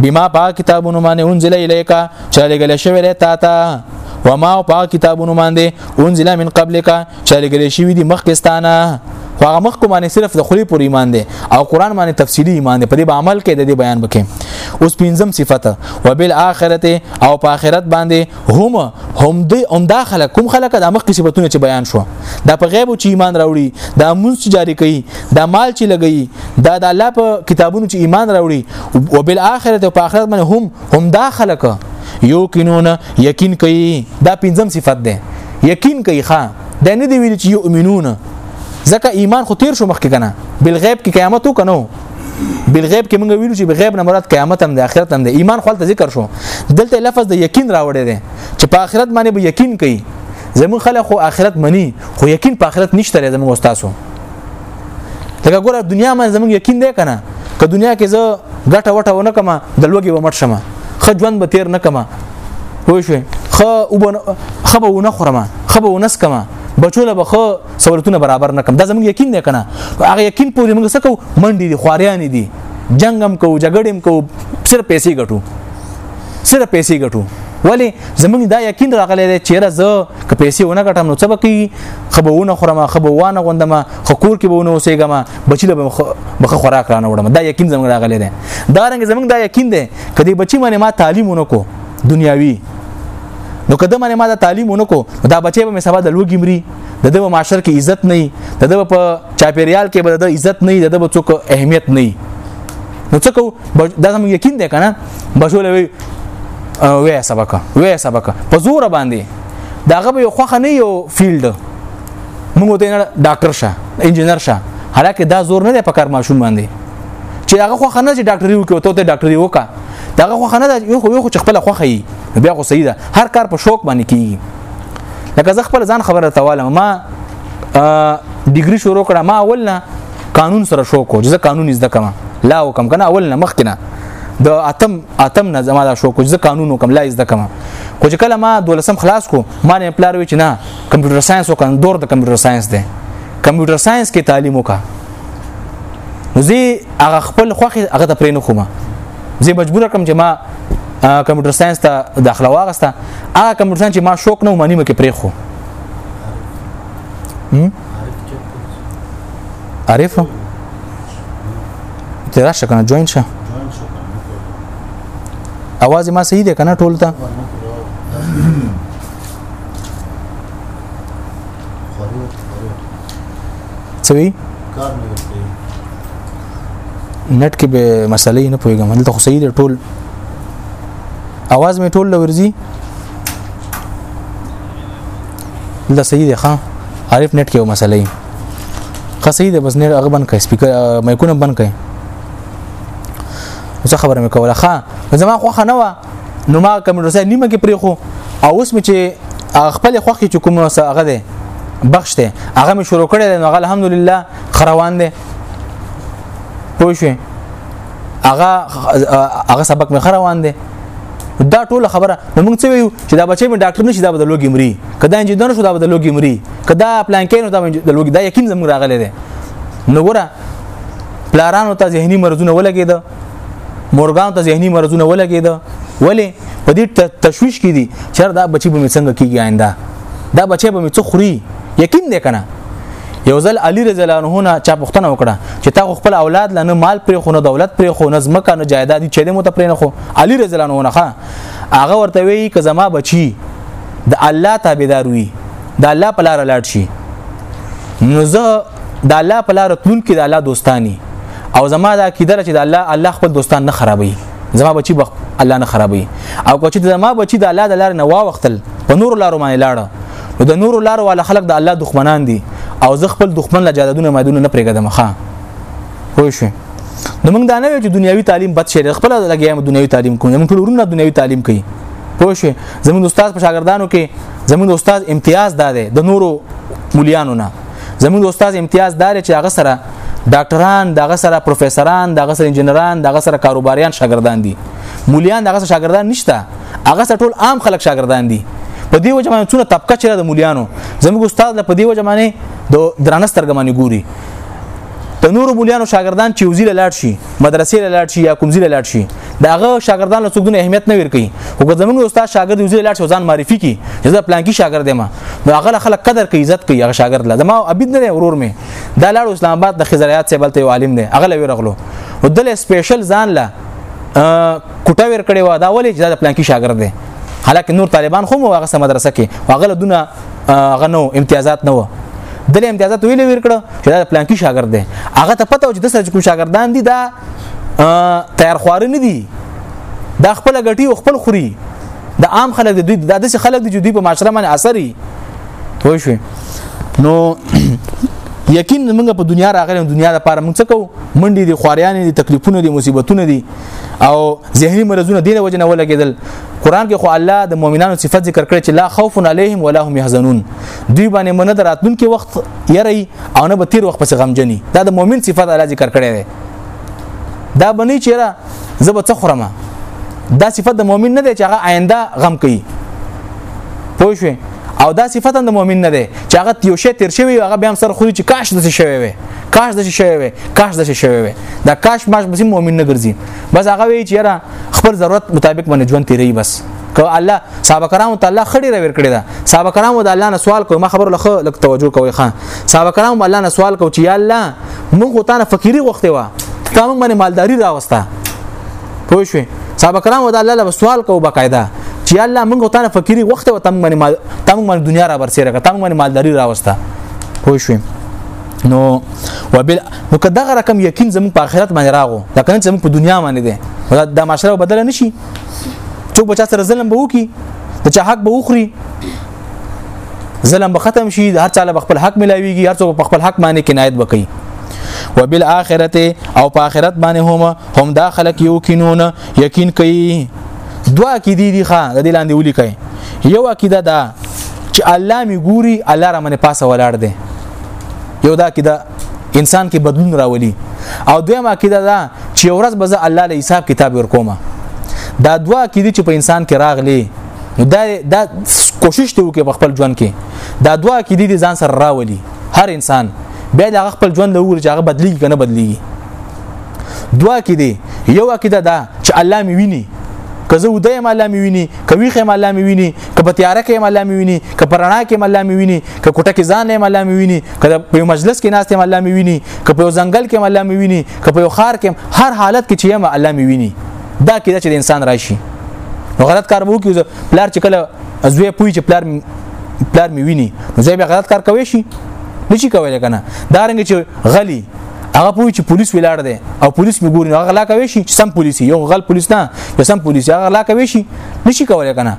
بما با کتابونو باندې انزل الیکا چې لګل شوی لري تا ته وما او پاک کتابونو باندې انزل من قبلک چې لګل شوی دی مخکستانه خو هغه مخکې باندې صرف د خلی پر ایمان دی او قران باندې تفصیلی ایمان دی په دې عمل کې د دې بیان وکې اوس پنځم صفته وبالاخره او په آخرت باندې هم هم دی هم داخله کوم خلک د مخکې صفاتونه چې بیان شو دا په غیب چې ایمان راوړي دا مونږ جاری کوي دا مال چې لګي دا د الله په کتابونو چې ایمان راوړي وبالاخره او په آخرت باندې هم هم دا خلک یو کینون یقین کوي دا پنځم صفت ده یقین کوي ښا دا نه دی ویل چې یؤمنون ځکه ایمان خو تیر شو مخکې کنه بل غیب کې قیامت وکنو بل غیب کې موږ ویلو چې به غیب نه مراد قیامت هم د آخرت هم د ایمان خپل ذکر شو دلته لفظ د یقین راوړی دی چې په آخرت باندې به یقین کوي زمون خلک خو آخرت مني خو یقین په آخرت نشته زمون استادو دا ګوره دنیا ما زموږ یقین دی کنه که دنیا کې زه ګټه وټه ونه کما د لوګي و مټ شمه خ ژوند به تیر نه کما وای شو خ او خ به ونه خورم خ به ونس کما بچو له بخو سہولتونه برابر نه کم دا زموږ یقین نه کنه هغه یقین پورې موږ سکو منډي دي خواریان دي جنگم کو جګړم کو صرف پیسې ګټو صرف پیسې ګټو ولی زمونږ دا یقین راغلی دی چې را زه که پیسې ونه ګټم نو څه به کوي خو به ونه خورم خو به وانه غوندم خو کور کې به ونه اوسېږم بچی له بخ خوراک رانه وړم دا یقین زموږ راغلی دی دا رنګ زموږ دا یقین دی کدی بچی باندې ما تعلیم ونکو دنیاوی نو کده باندې ما دا تعلیم ونکو دا بچی به مې سبا د لوګي مري د دې په معاشر کې عزت نه د دې په چاپیریال کې به د عزت نه د دې په څوک اهمیت نه نو څه کو دا زموږ یقین دی کنه بشول وی وې سبق وې سبق په زور باندې داغه به خوخه نه یو فیلډ موږ ته نه ډاکټر شه انجنیر شه حالکه دا زور نه دی په کار ماشوم باندې چې هغه خوخه نه چې ډاکټري وکړي ته ډاکټري وکړه داغه خوخه نه یو خو یو خو خپل خوخه یي بیا خو صحیح ده هر کار په شوق باندې کیږي لکه زه خپل ځان خبره تواله ما ډیګري شروع کړه ما اول نه قانون سره شوق و چې زه قانون زده کوم لا وکم کنه اول نه مخکنه د اتم اتم نه زما دا شو کوم ځ قانون کوم لا زده کوم خو چې کله ما دولسم خلاص کو ما نه پلار وی چې نه کمپیوټر ساينس وکړم دور د کمپیوټر ساينس دی کمپیوټر ساينس کې تعلیم وکړه نو زی هغه خپل خوخي هغه ته پرې نه کومه زی مجبور کړم چې ما کمپیوټر ساينس ته داخله واغسته هغه کمپیوټر ساينس چې ما شوق نه مانی مکه پرې خو عارف ته راشه کنه جوائن شه اواز ما صحیح دی کنه ټول ته سوي نت کې به مسلې نه پويګم دلته خو صحیح دی ټول اواز می ټول لورځي دا صحیح دی ښا عارف نت کې یو مسله ای ښه صحیح دی بس نه هغه بند کړئ سپیکر مایکونه بند کړئ څه خبره مې کوله ښا زما خوخه نه و نو ما کمپیوټر سره نیمه کې پرې خو او اوس مې چې خپل خوخه چې کوم هغه دی بخش دی هغه مې شروع کړی نو هغه الحمدلله خروان دی پوه شئ هغه هغه سبق مې خروان دی دا ټول خبره نو موږ څه ویو چې دا بچی مې ډاکټر نشي دا به د لوګي مري کدا انجینر شو دا به د لوګي مري کدا پلان کین دا د لوګي دا یقین زموږ راغلی دی نو ګوره پلارانو ته ذهني مرزونه ولګید مورګان ته ذهني مرزونه ولګید ولی په دې تشویش کې دي چې دا بچی به مې څنګه کیږي آینده دا بچی به مې څه خوري یقین دی کنه یو ځل علی رضی الله عنه نه چا پوښتنه وکړه چې تا خپل اولاد لنه مال پرې خو نه دولت پرې خو نه ځمکه نه جایداد چې دې مو ته پرې نه خو علی رضی الله عنه ښا هغه ورته وی ک زما بچي د الله تابعدار وي د الله په لار لاړ شي نو زه د الله په لار تلون کې د الله دوستانی او زما دا کیدل چې د الله الله خپل دوستان نه خرابوي زما بچي بخ الله نه خرابوي او کوچ د زما بچي د الله د لار نه واوختل په نور لارو باندې لاړه نو د نورو لارو والا خلک د الله دښمنان دي او زه خپل دښمن له جادونه مادونه نه پرېږدم ښا خو شو نو موږ دا نه وی چې دنیوي تعلیم بد شي خپل لګیایم دنیوي تعلیم کوو موږ ټول ورونه دنیوي تعلیم کوي پوه شو زموږ استاد په شاګردانو کې زموږ استاد امتیاز دا دی د نورو مولیانو نه زموږ استاد امتیاز دا دی چې هغه سره ډاکټران دغه سره پروفیسوران دغه سره انجنیران دغه سره کاروباریان شاګردان دي مولیان دغه سره شاګردان نشته هغه ټول عام خلک شاګردان دي په دې وجه باندې څونه طبقه چیرې د مولیانو زموږ استاد له په دې وجه باندې د درانه سترګمانی ګوري د نورو مولیانو شاګردان چې وزیل لاړ شي مدرسې لاړ شي یا کوم زیل لاړ شي داغه شاګردان له څوګونه اهمیت نه ورکي او که زمونږ استاد شاګرد وزیل لاړ شي ځان معرفي کی چې زه پلانکی شاګرد ما نو هغه خلک قدر کوي عزت کوي هغه شاګرد لا زما ابید نه ورور می دا لاړ اسلام آباد د خزریات سیبل ته عالم دی هغه لوي رغلو ودل سپیشل ځان لا کوټه ور کړې و دا ولې چې دا پلان کې شاګرد دی حالکه نور طالبان خو مو هغه مدرسه کې هغه له دونه غنو امتیازات نه و دل امتیازات ویلې ور کړ چې دا پلان کې شاګرد دی هغه ته پته و چې د سره کوم شاګردان دي دا تیار خوار نه دي دا خپل غټي او خپل خوري د عام خلک د دوی د داسې خلک د دوی په معاشره باندې اثرې پوه شو نو یقین موږ په دنیا راغلی دنیا لپاره موږ څه کوو منډي دي خواريان دي تکلیفونه دي مصیبتونه دي او ذهني مرزونه دینه وجنه ولګیدل قران کې خو الله د مؤمنانو صفت ذکر کړی چې لا خوف علیهم ولا هم يحزنون دوی باندې من دراتون کې وخت یری او نه به تیر وخت پس غمجنی دا د مؤمن صفت الله ذکر کړی دی دا بنی چیرې زب څه خرمه دا صفت د مؤمن نه دی چې هغه آینده غم کوي پوه شئ او دا صفت د مؤمن نه دی چې هغه یو شی تیر شوی هغه بیا هم سر خوري چې کاش د څه شوی وي کاش د شوی وي کاش د شوی وي دا کاش ماش بس مؤمن نه ګرځي بس هغه وی چې را خپل ضرورت مطابق باندې ژوند تیری بس کو الله صاحب کرام ته الله خړی را ور کړی دا صاحب کرام د الله نه سوال کوي ما خبر لخه لک توجه کوي خان صاحب کرام الله نه سوال کوي چې یا الله موږ ته فقيري وخت وا تا موږ باندې مالداري راوسته پوه شو صاحب کرام د الله له سوال کوي بقاعده چې الله موږ ته فقيري وخت وا تم باندې تم باندې دنیا را برسېره تم باندې مالداري راوسته پوه شو نو وبال نو که دغه رقم یقین زموږ په آخرت باندې راغو دا کنه زموږ په دنیا باندې دی دا, دا معاشره بدل نه شي څوک بچا سره ظلم به وکي د چا حق به وخوري ظلم به ختم شي هر چا له خپل حق ملاويږي هر څوک په خپل حق باندې کنایت وکړي وبالآخرت او په آخرت باندې هم هم دا خلک یو کینون یقین کوي دوا کې دي دي ښا د دې لاندې ولي کوي یو عقیده ده چې الله می ګوري الله را منه پاسه ولاړ دی یو دا کې دا انسان کې بدلون راولي او دویم عقیده دا چې ورځ به زه الله له حساب کتاب ورکوم دا دوا عقیده چې په انسان کې راغلي نو دا دا کوشش ته وکړي په خپل ژوند کې دا دوا عقیده دي ځان سره راولي هر انسان بیا د خپل ژوند له ورځې هغه بدلیږي کنه بدلیږي دوا کې دي یو عقیده دا چې الله مې ویني که زه ودایم الله مې ویني که ویښ یم الله مې ویني که په تیاره کې یم الله مې ویني که په رڼا کې یم الله مې ویني که کوټه کې ځان له الله مې ویني که په یو مجلس کې ناست یم الله مې ویني که په یو ځنګل کې الله مې ویني که په یو خار کې هر حالت کې چې یم الله مې ویني دا کېده چې انسان راشي نو غلط کار وو کې پلار چې کله ازوی پوي چې پلار پلار مې ویني نو زه به غلط کار کوي شي نشي کولای کنه دا رنګ چې غلی هغه پوه چې پولیس ولاړ دی او پولیس مې ګوري هغه لا کوي شي چې سم پولیس یو غل پولیس نه یو سم پولیس هغه لا کوي شي نشي کولای کنه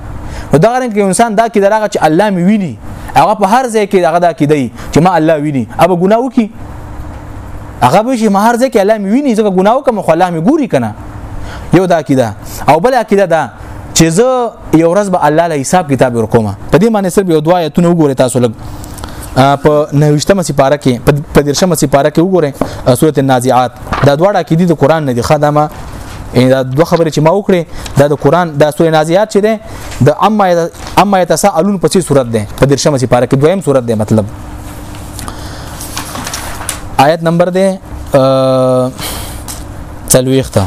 نو دا رنګ انسان دا کې دراغه چې الله مې ویني هغه په هر ځای کې هغه دا کې دی چې ما الله ویني ابا ګناه وکي هغه به چې ما هر ځای کې الله مې ویني ځکه ګناه وکم خو الله مې ګوري کنه یو دا کې دا او بل کې دا چې زه یو ورځ به الله له حساب کتاب ورکوم په دې معنی صرف یو دوا ایتونه وګورئ تاسو لږ په نوښتمه سپاره کې په درشمه سپاره کې وګورئ سورته النازعات دا دواړه کې دي د قران نه دي خدامه دا دوه خبرې چې ما وکړې دا د قران د سورې نازعات چې ده د اما اما يتساءلون په څه صورت ده په درشمه سپاره کې دویم صورت ده مطلب آیت نمبر ده ا تلويخته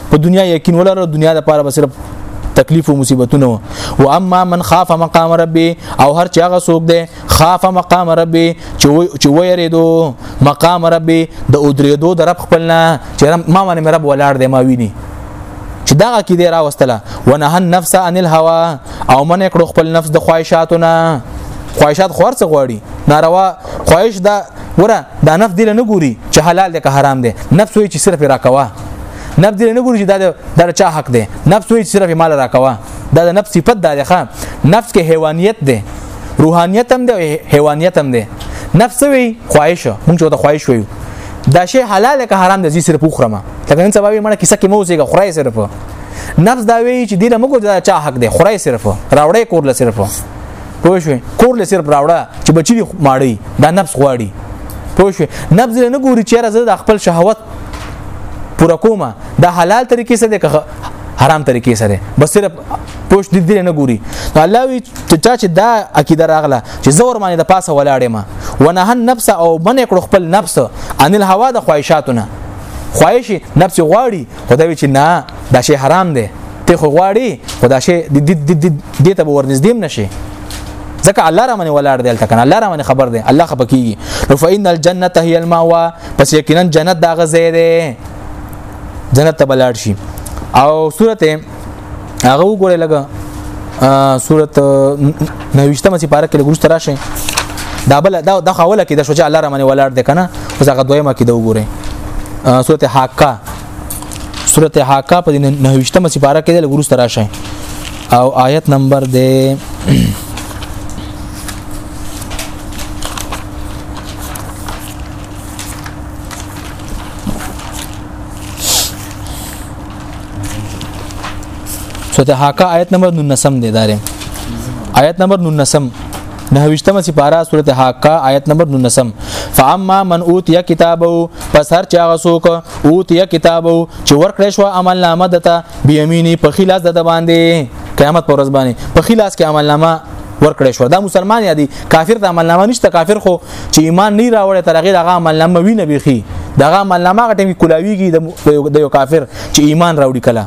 په دنیا یقین ولر دنیا د پاره به صرف تکلیف او مصیبتونه و اما من خاف مقام ربي او هر چا غ سوق دی خاف مقام ربي چې ويریدو مقام ربي د اودریدو د رب خپلنا چې ما باندې رب ولاړ دی ما ویني چې دا کې دی راوستله ونه نفس عن الهوا او من کړو خپل نفس د خواهشاتونه خواهشات خورڅ غواړي ناروا خواهش دا ګوره دا نفس دل نه ګوري چې حلال دی که حرام دی نفس وایي چې صرف راکوا نفس دل نه ګوري چې دا د چا حق دی نفس وایي چې صرف مال راکوا دا د نفس صفت ده ښه نفس کې حیوانیت دی روحانیت هم دی حیوانیت هم دی نفس وی خواهش مونږ ته خواهش ویو دا شی حلال که حرام د زی صرف خورم لکه نن سبا مړه کیسه کې مو زیګه خورای صرف نفس دا وی چې دله موږ د چا حق دی خورای صرف راوړې کورله صرف پوه شو کور له صرف راوړه چې بچی دی ماړی دا نفس غواړي پوه شو نفس نه ګوري چې راځه د خپل شهوت پوره کومه دا حلال طریقې سره ده که حرام طریقې سره بس صرف پوش دې دې نه ګوري نو الله وی چې چا چې دا عقیده راغله چې زور باندې د پاسه ولاړې ما ونه نفس او من کړ خپل نفس ان الهوا د خواهشاتونه خواهش نفس غواړي خو دا وی چې نه دا شی حرام دی ته خو غواړي خو دا شی د دې ته ورنږدې نشي ځکه الله را باندې ولاړ دی تل کنه الله را باندې خبر دی الله خپکیږي نو فإن الجنه هي المأوا پس یقینا جنت دا غزه دی جنت ته بلاړ شي او سورته هغه وګورئ لګه صورت نوښتمه چې پارک کې ګوشت راشه دا بل دا د خوله کې د شجاع الله رحمانه ولاړ دی کنه اوس هغه دویمه کې دا وګورئ صورت حاکا صورت حاکا په نوښتمه چې پارک کې د ګوشت راشه او آیت نمبر دی سورته حاقه آیت نمبر 19 دی داره آیت نمبر 19 نهوشتمه سپاره سورته حاقه آیت نمبر 19 فاما من اوتیا کتابو پس هر چا غسوک اوتیا کتابو چې ورکړې شو عمل نامه دته بیمینی په خلاص د باندې قیامت پر ورځ باندې په خلاص کې عمل نامه ورکړې شو دا مسلمان یادي کافر د عمل نامه نشته کافر خو چې ایمان نه راوړی تر هغه دغه عمل نامه وینه بيخي دغه عمل نامه هغه ټیم کولاویږي د یو کافر چې ایمان راوړي کله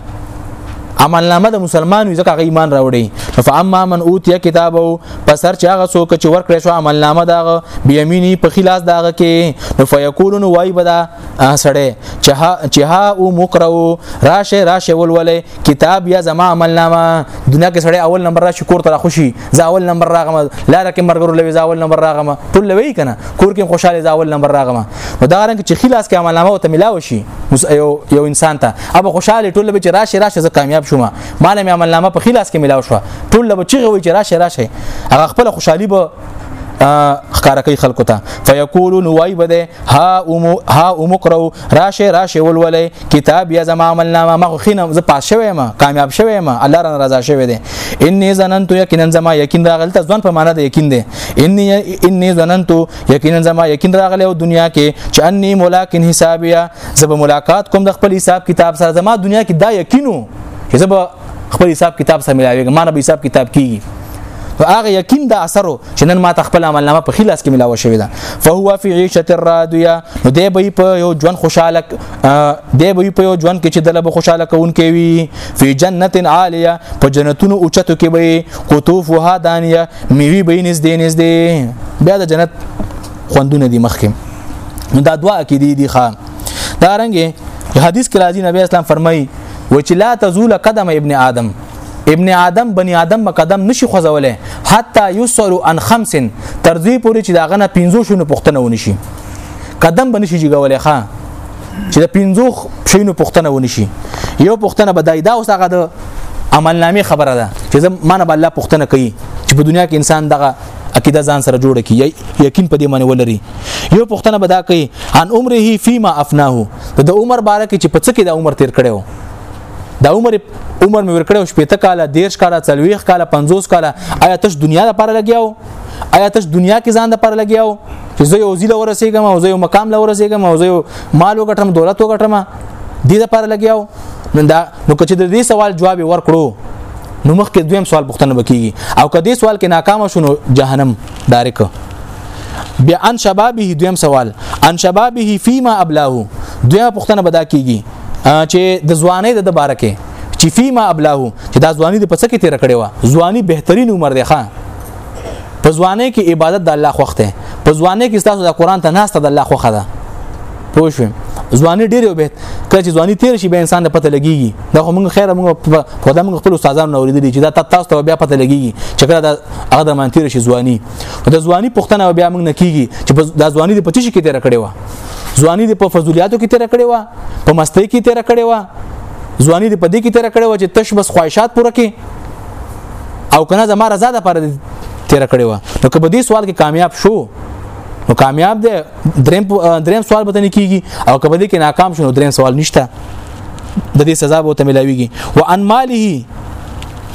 عمل نامه د مسلمان وي ځکه هغه ایمان راوړي فاما من اوتیا کتابو په سر چې هغه څوک چې ورکړې شو عمل نامه داغه بیمینی په خلاص داغه کې نو فیقولون وای بدا ا سړی چې ها او مقرو راشه راشه ولولې کتاب یا زما عمل نامه دنیا کې سړی اول نمبر راشي کور ته خوشي زه اول نمبر راغم لار کې مرګرو لوي زه اول نمبر راغم ټول لوي کنه کور کې خوشاله زه اول نمبر راغم نو دا رنګ چې خلاص کې عمل نامه او ته ملاو شي یو یو انسان ته اب خوشاله ټول به چې راشه راشه زه کامیاب شوم مال مې عمل نامه په خلاص کې ملاو شو ټول به چې وي چې راشه راشه هغه خپل خوشحالي به خکار کوي خلکو ته فیقولون وای بده ها امو ها امقرو راشه راشه ولولې کتاب یا زما عمل نامه ما خینم ز پاس شوی ما کامیاب شوی ما الله رن رضا شوی دی انی زننت یقینا زما یقین راغل ته ځوان په معنا د یقین دی انی انی زننت یقینا زما یقین راغل او دنیا کې چې انی ملاکن حسابیا زب ملاقات کوم د خپل حساب کتاب سره زما دنیا کې دا یقینو چې زب خپل حساب کتاب سره ملاويږي ما نه به حساب کتاب کیږي نو هغه یقین د اثر چې نن ما ته خپل عمل نامه په خلاص کې ملاوه شوې ده فهو فی عیشه الرادیه نو دی به په یو ژوند خوشاله دی به په یو ژوند کې چې دله به خوشاله کوونکی وي فی جنت عالیه په جنتونو اوچتو کې به قطوفها دانیه میوي به نږدې نږدې بیا د جنت خوندونه دي مخکې نو دا دوا کې دي دي ښا دا رنګه حدیث کې راځي نبی اسلام فرمایي و چې لا تزول قدم ابن آدم ابن آدم بنی آدم به قدم نشي خوځولای حتی یسل ان خمس تر دې پورې چې دا غنه 15 شونو پښتنه ونشي قدم به نشي جګولای ښا چې د 15 شونو پښتنه ونشي یو پښتنه بدای دا اوس هغه د عملنامې خبره ده چې زه مانه الله پښتنه کوي چې په دنیا کې انسان دغه عقیده ځان سره جوړه کی یقین په دې باندې ولري یو پښتنه بدا کوي ان عمره فيما افناه ته د عمر باره کې چې په څه کې د عمر تیر کړو د عمر عمر مې ورکړو شپېته کاله دیرش کاله څلويخ کاله 50 کاله آیا تش دنیا لپاره لګیاو آیا تش دنیا کې ځان لپاره لګیاو چې زه یو ځله ورسېږم او زه یو مقام لور ورسېږم او زه یو مال وګټم دولت وګټم دې لپاره لګیاو نن دا نو کچې د دې سوال جواب ورکړو نو مخکې دویم سوال پوښتنه وکړي او کدی سوال کې ناکام شونه جهنم دارک بیا ان شبابه دویم سوال ان شبابه فيما ابلاه دویم پوښتنه بدا کیږي چې د ځواني د بارکه چې فيما ابلاه چې دا ځواني د پسکه تیر کړي وا ځواني بهترین عمر دی ښا په ځواني کې عبادت د الله خوښ دی په ځواني کې تاسو د قران ته ناست د الله خوښ ده پوه شو ځواني ډېر یو به کله چې ځواني تیر شي به انسان ته پته لګيږي دا خو موږ خیره موږ په دمن خپل استادانو نو ورېدلې چې دا تاسو ته بیا پته لګيږي چې کله دا هغه د مان تیر شي ځواني د ځواني پښتنه بیا موږ نه کیږي چې دا ځواني د پچی کې تیر کړي و ځواني د په فضولیاتو کې تیر کړي و په مستۍ کې تیر کړي و ځواني د پدې کې تیر کړي و چې تش بس خواهشات پوره کړي او کنه زما رضا د پر تیر کړی و نو که په دې سوال کې کامیاب شو نو کامیاب دی دریم دریم سوال به نه کیږي او که په دې کې ناکام شو نو دریم سوال نشته د دې سزا به ته ملاويږي وان ماله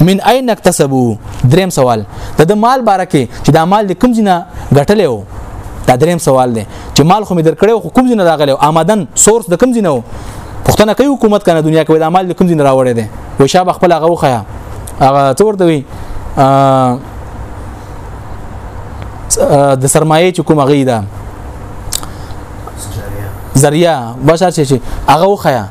من اين اكتسبوا دریم سوال د د مال بارکه چې دا مال د کوم ځنه غټلې وو دا دریم سوال دی چې مال خو مې درکړې خو کوم ځای نه راغلی آمدن سورس د کوم ځای نه پښتنه کوي حکومت کنه دنیا کې د مال د کوم ځای نه راوړی دی وای شابه خپل هغه وخیا هغه څه ورته وي د سرمایه چې کوم غي ده ذریعہ بشر چې هغه وخیا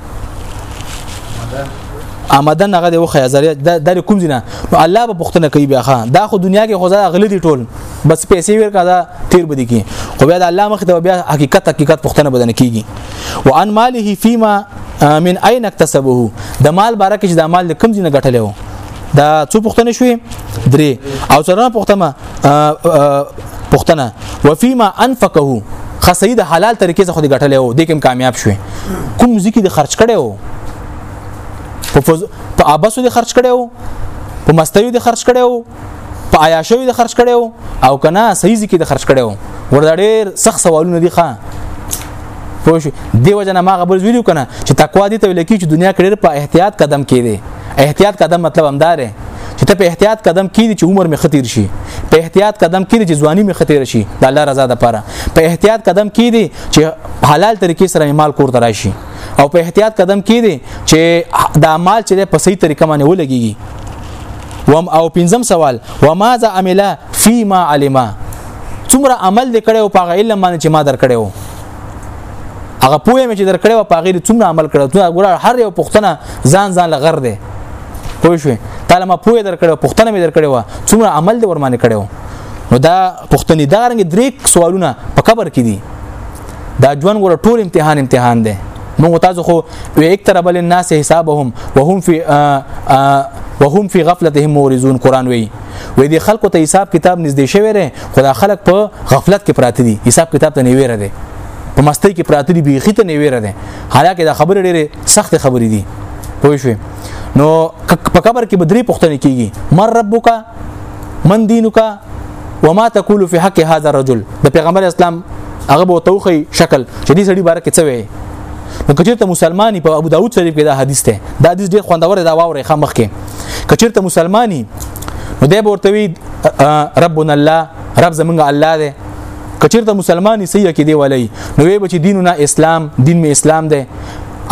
آمدن هغه دی وخیا ذریعہ د کوم ځای نه نو الله په پښتنه کوي بیا دا خو دنیا کې خو ځا غلي دي ټول بس پیسې ورکا دا تیر بدی کی خو بیا د الله مخ ته بیا حقیقت حقیقت پښتنه بدن کیږي وان ماله فيما من اين اكتسبه د مال بارکه چې د مال کم زینه غټلې وو دا څو پښتنه شوې درې او څلورم پښتنه پښتنه وفيما انفقه خصې د حلال طریقې څخه د غټلې وو د کوم کامیاب شوې کوم ځکه د خرج کړي وو په ابسو د خرج کړي وو په مستیو د خرج کړي وو په عیاشوي د خرج کړو او کنه صحیح ذکر د خرج کړو وردا ډیر سخت سوالونه دي ښا پوه شو دی وجنه ما غبل ویلو کنه چې تقوا دي ته ویل کی چې دنیا کې ډیر په احتیاط قدم کړي احتیاط قدم مطلب همدار دی چې ته په احتیاط قدم کړي چې عمر می خطر شي په احتیاط قدم کړي چې ځواني می خطر شي د الله رضا لپاره په احتیاط قدم کړي چې حلال طریقې سره مال کور ته راشي او په احتیاط قدم کړي چې دا مال چې په صحیح طریقه باندې ولګيږي وم او پنځم سوال وماذا عمل فيما علم څومره عمل دې کړو په هغه علم باندې چې ما در کړو هغه پوهه مې چې در کړو په هغه څومره عمل کړو ته ګور هر یو پښتنه ځان ځان لغر دی پوه شو تعالی ما پوهه در کړو پښتنه مې در کړو څومره عمل دې ور باندې کړو نو دا پښتنې دا رنګ درې سوالونه په قبر کې دي دا ژوند ور ټول امتحان امتحان دی موږ تاسو خو و یک تر بل الناس حسابهم وهم فی وهم فی غفلتهم مورزون قران وی وې د خلکو ته حساب کتاب نږدې شوی دی خو دا خلک په غفلت کې پراته دي حساب کتاب ته نه ویره دي په مستۍ کې پراته دي بیخي ته نه ویره دي حالکه دا خبره ډېره سخت خبرې دي پوه شئ نو په قبر کې بدري پښتنه کیږي مر ربک من دینک وما تقول فی حق هذا الرجل د پیغمبر اسلام هغه به توخی شکل چې دې سړي بارکه څه وي نو کچیرته مسلمانی په ابو داود شریف کې دا حدیث ته دا حدیث ډیر خوندور دی دا واورې خامخ کې کچیرته مسلمانی نو دی ورته وی ربنا الله رب زمونږ الله دی کچیرته مسلمانی صحیح کې دی ولای نو وی بچ دینونه اسلام دین می اسلام دی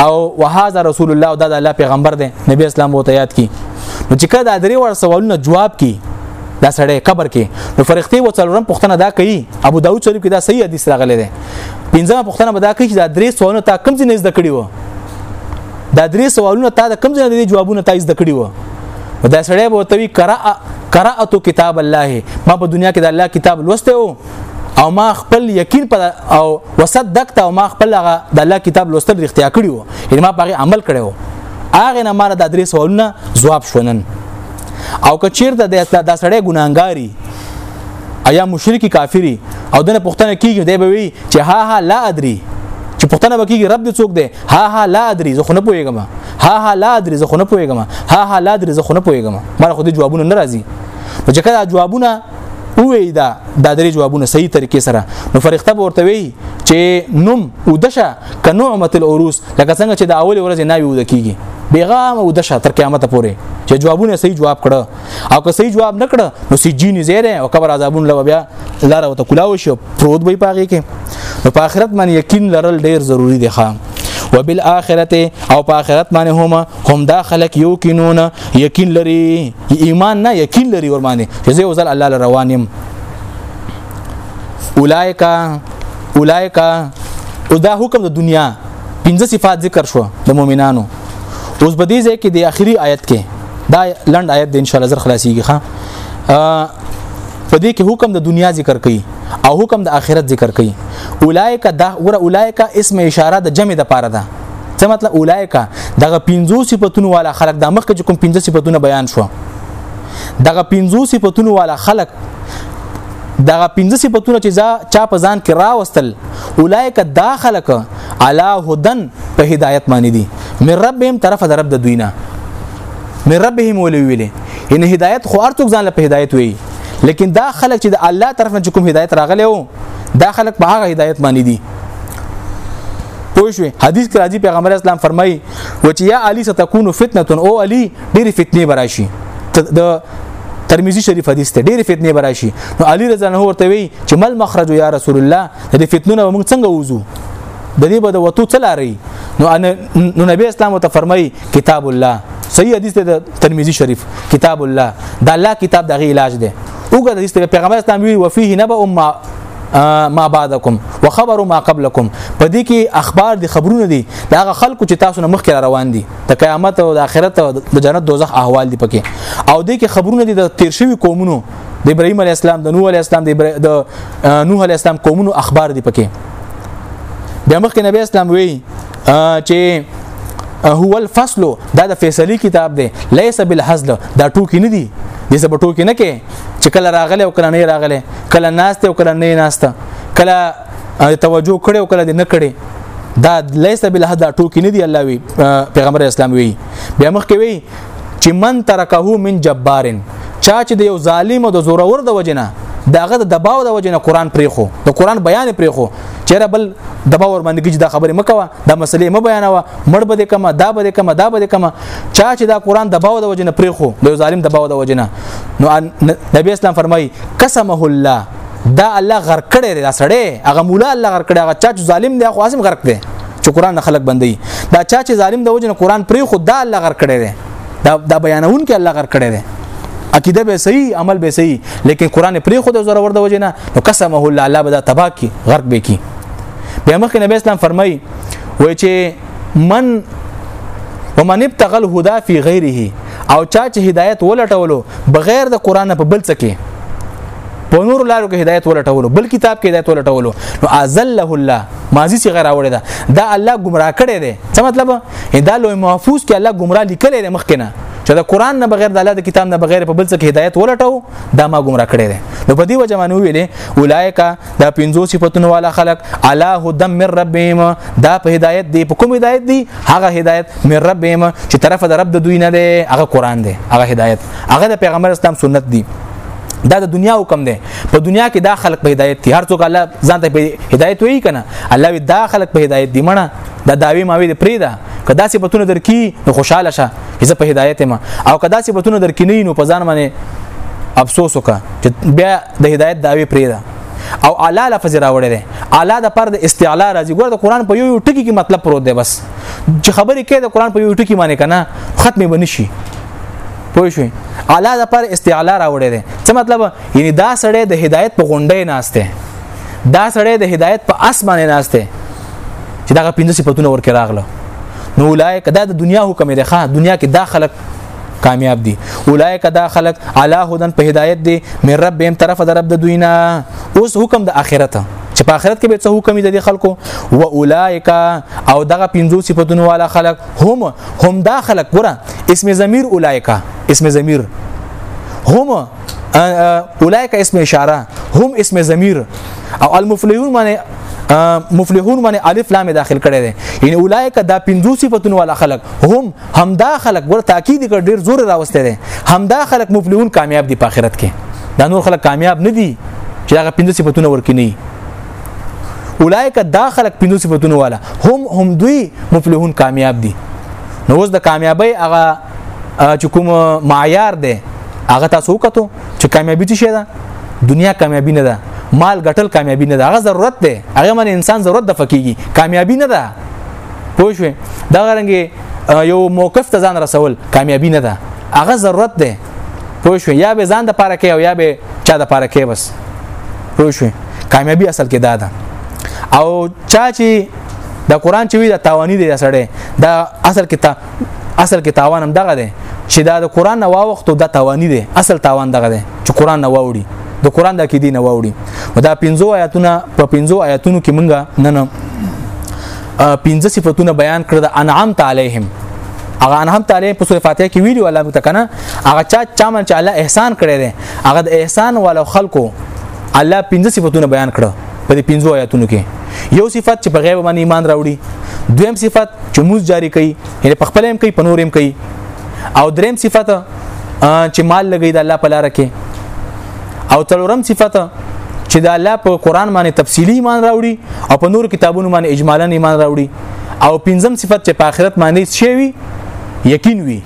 او وهذا رسول الله دا د الله پیغمبر دی نبی اسلام وو ته یاد کی نو چې کله دا درې وړ سوالونه جواب کی دا سړی قبر کې نو فرښتې و څلورم پښتنه دا کوي ابو داود شریف کې دا صحیح حدیث راغلی دی پنځمه پښتنه به دا کوي چې دا درې سوالونه تا کم ځای نه زده کړی و دا درې سوالونه تا د کم ځای نه جوابونه تا زده کړی و دا سړی به توی قرأ قرأت کتاب الله ما په دنیا کې د الله کتاب لوسته او او ما خپل یقین په او وصدقت او ما خپل د الله کتاب لوستل رښتیا کړی وو یعنی ما په عمل کړی وو هغه نه مال د درې سوالونه جواب شونن او که چیرته د دا سړی ګناګاری ایا مشرکی کافری او دنه پښتنه کیږي دی به وی چې ها ها لا ادري چې پښتنه وکیږي رب دې څوک دی ها ها لا ادري زه خو نه پوهیږم ها ها لا درې زه خو نه پوهېږم ها ها لا درې زه خو نه پوهېږم مال خو دې جوابونه نه راځي نو چې کله جوابونه وې دا دا درې جوابونه صحیح طریقې سره نو فرښتہ ورته وی چې نوم ودشه ک نعمت العروس لکه څنګه چې د اول ورځې ناوي ود کیږي بیغام ودشه تر قیامت پورې چې جوابونه صحیح جواب کړه او که صحیح جواب نکړه نو سجین زیره او قبر عذابون لو بیا لار او ته کلاو شو پرود به پاږي کې نو په آخرت باندې یقین لرل ډیر ضروری دی خام وبالاخره او په آخرت باندې هم هم دا خلک یو کینون یقین لري ایمان نه یقین لري ور باندې چې زه وزل الله روانم اولایکا اولایکا او دا حکم د دنیا پنځه صفات ذکر شو د مؤمنانو اوس په دې ځای کې د آخري آیت کې دا لند آیت دی ان شاء الله زر خلاصيږي ښا په دې کې حکم د دنیا ذکر کړي او حکم د آخرت ذکر کړي اولایک دا ور اولایک اسم اشاره د جمع د پاره ده څه مطلب اولایک دغه 50 صفاتونو والا خلق د مخ کې کوم 50 صفاتونه بیان شو دغه 50 صفاتونو والا خلق دغه 50 صفاتونه چې چا په ځان کې راوستل اولایک دا خلق علا هدن په هدایت باندې دي من ربهم طرف د رب د دوینا من ربهم ولې ویلې ان هدایت خو ارتوک ځان له په هدایت وی لیکن دا خلک چې د الله طرف نه کوم هدایت راغلی وو دا خلک په هغه هدایت باندې دي پوه شو حدیث کې راځي پیغمبر اسلام فرمایي و چې یا علی ستكون فتنه او علی ډېر فتنه براشي د ترمذی شریف حدیث ته ډېر فتنه براشي نو علی رضی الله ورته وی چې مل مخرج یا رسول الله د فتنو نه موږ څنګه وځو د دې به د وتو چلاري نو نو نبی اسلام ته فرمایي کتاب الله صحیح حدیث ته ترمذی شریف کتاب الله دا الله کتاب دغه علاج دی اوګه د دې پیغمبر اسلام وی وفيه نبأ ما ما بعدکم وخبر ما قبلکم په دې کې اخبار دي خبرونه دي دا هغه خلکو چې تاسو نه مخکې روان دي د قیامت او د آخرت او د جنت دوزخ احوال دي پکې او دې کې خبرونه دي د تیر شوی قومونو د ابراهيم عليه السلام د نوح عليه السلام د نوح عليه السلام قومونو اخبار دي پکې بیا مخکې نبی اسلام وی چې هو الفصل دا د فیصله کتاب دی ليس بالحزل دا ټوکی نه دی دې سبا ټوکی نه کې چې کله راغله او کله نه راغله کله ناشته او کله نه ناشته کله توجه کړي او کله نه کړي دا ليس بالحزل دا ټوکی نه دی الله وی پیغمبر اسلام وی بیا مخکې وی چې من ترکه من جبارن چا چې د یو ظالم او د زورور د وجنه داغه د دباو د وجنه قران پرې خو د قران بیان پرې خو چیرې بل دبا ور باندې کیږي دا خبره مکوه دا مسلې م بیانوه مړ به دې کما دا به دې کما دا به دې کما چا چې دا قران دبا د وجنه پرې خو د ظالم دبا د وجنه نو نبی اسلام فرمایي قسمه الله دا الله غر کړی دا سړی هغه مولا الله غر کړی هغه چا چې ظالم دی خو اسم غرق دی چې قران خلق بندي دا چا چې ظالم د وجنه قران پرې خو دا الله غر کړی دی دا دا بیانون کې الله غر کړی دی عقیده به صحیح عمل به صحیح لیکن قران پرې خو د زور ور د وجنه نو قسمه الله الله به دا تباہ کی غرق به کی بیا مخکې نبی اسلام فرمایي وای چې من ومن ابتغى الهدى في غيره او چا چې هدایت ولټولو بغیر د قران په بل څه کې په نور لارو کې هدایت ولټولو بل کتاب کې هدایت ولټولو نو ازله الله ماضی څخه راوړی دا دا الله گمراه کړی دی څه مطلب دا لوی محفوظ کې الله گمراه لیکل دی مخکنه چې دا قران نه بغیر د الله د کتاب نه بغیر په بل څه کې هدایت ولټو دا ما گمراه کړی دی نو په دې وجه باندې ویلې اولایکا دا پنځو صفاتونو والا خلق علا هدم من ربهم دا په هدایت دی په کوم هدایت دی هغه هدایت من ربهم چې طرف د رب د دوی نه دی هغه قران دی هغه هدایت هغه د پیغمبر اسلام سنت دی دا د دنیا حکم دی په دنیا کې دا خلق په هدایت دي هر څوک الله ځان ته په هدایت وایي کنه الله وی دا خلق په هدایت دي مړه دا داوی ماوی د پریدا کدا صفاتونه درکې نو خوشاله شه زه په هدایت ما او کدا صفاتونه درکې نه نو په ځان باندې افسوس وکړه چې بیا د هدایت داوی پریدا او اعلی لفظ راوړی دی اعلی د پر د استعلا راځي ګور د قران په یو ټکی کې مطلب پروت دی بس چې خبرې کې د قران په یو ټکی معنی کنه ختمه بنشي پوه شئ اعلی د پر استعلا راوړی دی څه مطلب یعنی دا سړی د هدایت په غونډې ناشته دا سړی د هدایت په اسمانه ناشته چې دا پنځه صفاتونه ورکې راغله نو اولایک دا د دنیا حکم دی ښا دنیا کې دا خلک کامیاب دي اولایک دا خلک علی هدن په هدایت دي مې رب بهم طرف د رب د دوینا اوس حکم د اخرته چې په آخرت کې به څه حکم دي د خلکو و اولایک او دغه پنځو صفاتونو والا خلک هم هم دا خلق ګره اسم ضمیر اولایکا اسم ضمیر هم اولایکا اسم اشاره هم اسم ضمیر او المفلحون معنی مفلحون باندې الف لام داخل کړي دي یعنی اولایک دا پنځو صفاتون والا خلق هم همدا خلق ور تاکید کړ ډیر زور راوسته دي همدا خلق مفلحون کامیاب دي په آخرت کې دا نور خلق کامیاب نه دي چې هغه پنځه صفاتونه ورکې نه اولایک دا خلق پینو صفاتونو والا هم هم دوی مفلحون کامیاب دي نو اوس د کامیابی هغه چې کوم معیار دی هغه تاسو وکړو چې کامیابی څه ده دنیا کامیابی نه ده مال ګټل کامیابی نه ده هغه ضرورت ده هغه من انسان ضرورت د فکیږي کامیابی نه ده پوه شو دا غرنګي یو موقف ته ځان رسول کامیابی نه ده هغه ضرورت ده پوه شو یا به ځان د پاره کوي او یا به چا د پاره کوي بس پوه شو کامیابی اصل کې دا ده او چا چې د قران چې وی د تاوانی دی سړی دا اصل کې تا اصل کې تاوان هم دغه دی چې دا د قران نه واوختو د تاوانی دی اصل تاوان دغه دی چې قران نه واوړي د قران د کې دی نه واوړي دا پنځو آیاتونه په پنځو آیاتونو کې مونږه نه نه پنځه صفاتونه بیان کړ د انعام تعالیهم هغه انعام تعالی په سورې فاتحه کې ویلو الله متکنه هغه چا چا من چې الله احسان کړی دی هغه د احسان والو خلکو الله پنځه صفاتونه بیان کړ په دې پنځو آیاتونو کې یو صفت چې په غیب باندې ایمان راوړي دویم صفت چې موز جاری کوي یعنی په خپل هم کوي په نور هم کوي او دریم صفت چې مال لګي د الله په لار کې او تلورم صفت چې د الله په قران باندې تفصیلی ایمان راوړي او په نور کتابونو باندې اجمالا ایمان راوړي او پنځم صفت چې په آخرت باندې شي وي یقین وي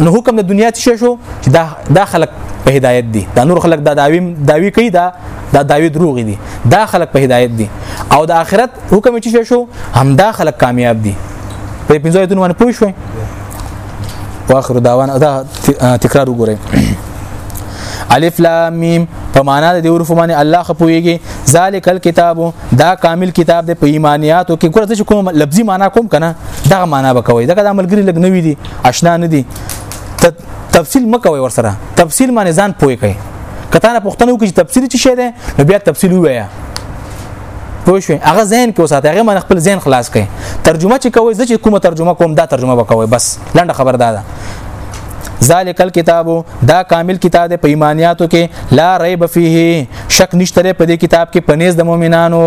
نو حکم د دنیا څه شو چې دا دا خلک په هدایت دي دا نور خلک دا داوی داوی کوي دا دا داوی دروغ دي دا خلک په هدایت دي او د آخرت حکم چې شو هم دا خلک کامیاب دي په پنځه ایتونو باندې پوه شوئ واخر دعوانا دا تکرار وګورئ الف لام میم په معنا د حروف باندې الله خپويږي ذالک الكتاب دا کامل کتاب د په ایمانیاتو کې ګورته چې کوم لفظي معنا کوم کنه دا معنا بکوي دا د عملګری لګ نه وی دي آشنا نه دي تفصیل مکوي ور سره تفصیل معنی ځان پوي کوي کته نه پښتنو کې تفصیل څه شه ده نو بیا تفصیل وایا پوه شو هغه ذهن کې وساته هغه من خپل ذهن خلاص کړي ترجمه چې کوي چې کومه ترجمه کوم دا ترجمه وکوي بس لنډه خبر ده ذالک الكتاب دا کامل کتاب د پیمانیاتو کې لا ریب فيه شک نشته په دې کتاب کې پنيز د مؤمنانو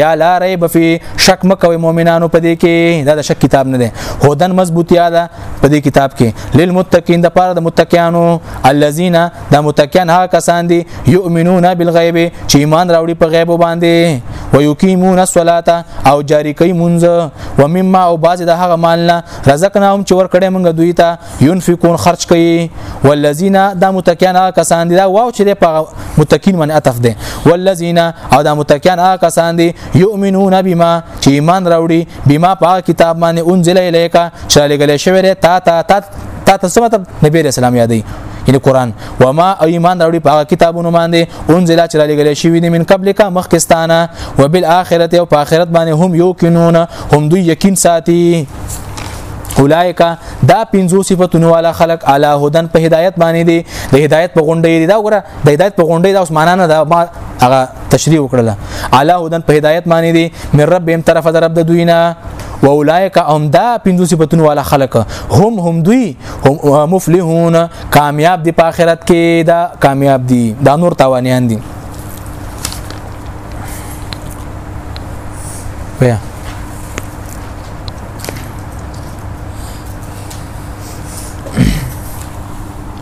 یا لا ریب فيه شک مکوي مؤمنانو په دې کې دا د شک کتاب نه دی هودن مضبوطیا ده په دې کتاب کې للمتقین د پاره د متقینانو الذين دا متکیان هغه کسان دي یؤمنون بالغیب چې ایمان راوړي په غیب باندې ويقيمون الصلاه او جاری کوي مونږ و مما او باز د هغه مال نه رزقناهم چې ورکړې مونږ دوی ته ينفقون خرج کوي والذین دا متکیان هغه کسان دي دا واو چې په متکین باندې عطف دي والذین او دا متکیان هغه کسان دي یؤمنون بما چې ایمان راوړي بما په کتاب باندې انزل الیک چې لګل شوی تا تا تا تا څه مطلب نبی رسول الله یادې یعنی قران و ما او ایمان راوړي په کتابونو باندې انزل چې را لګل شي ویني من قبل کا مخکستانه و بالاخره او په اخرت باندې هم یو کینون هم دوی یقین ساتي اولائک دا پنځو صفاتونو والا خلق اعلی هدن په هدایت باندې دي د هدایت په غونډې دي دا وګوره د هدایت په غونډې دا اوس معنا نه ده ما هغه تشریح وکړه اعلی هدن په هدایت باندې دي من رب هم طرف در رب د دوی نه واولائک هم دا پنځو صفاتونو والا خلق هم هم دوی هم مفلحون کامیاب دي په آخرت کې دا کامیاب دي دا نور تاوانیان دي بیا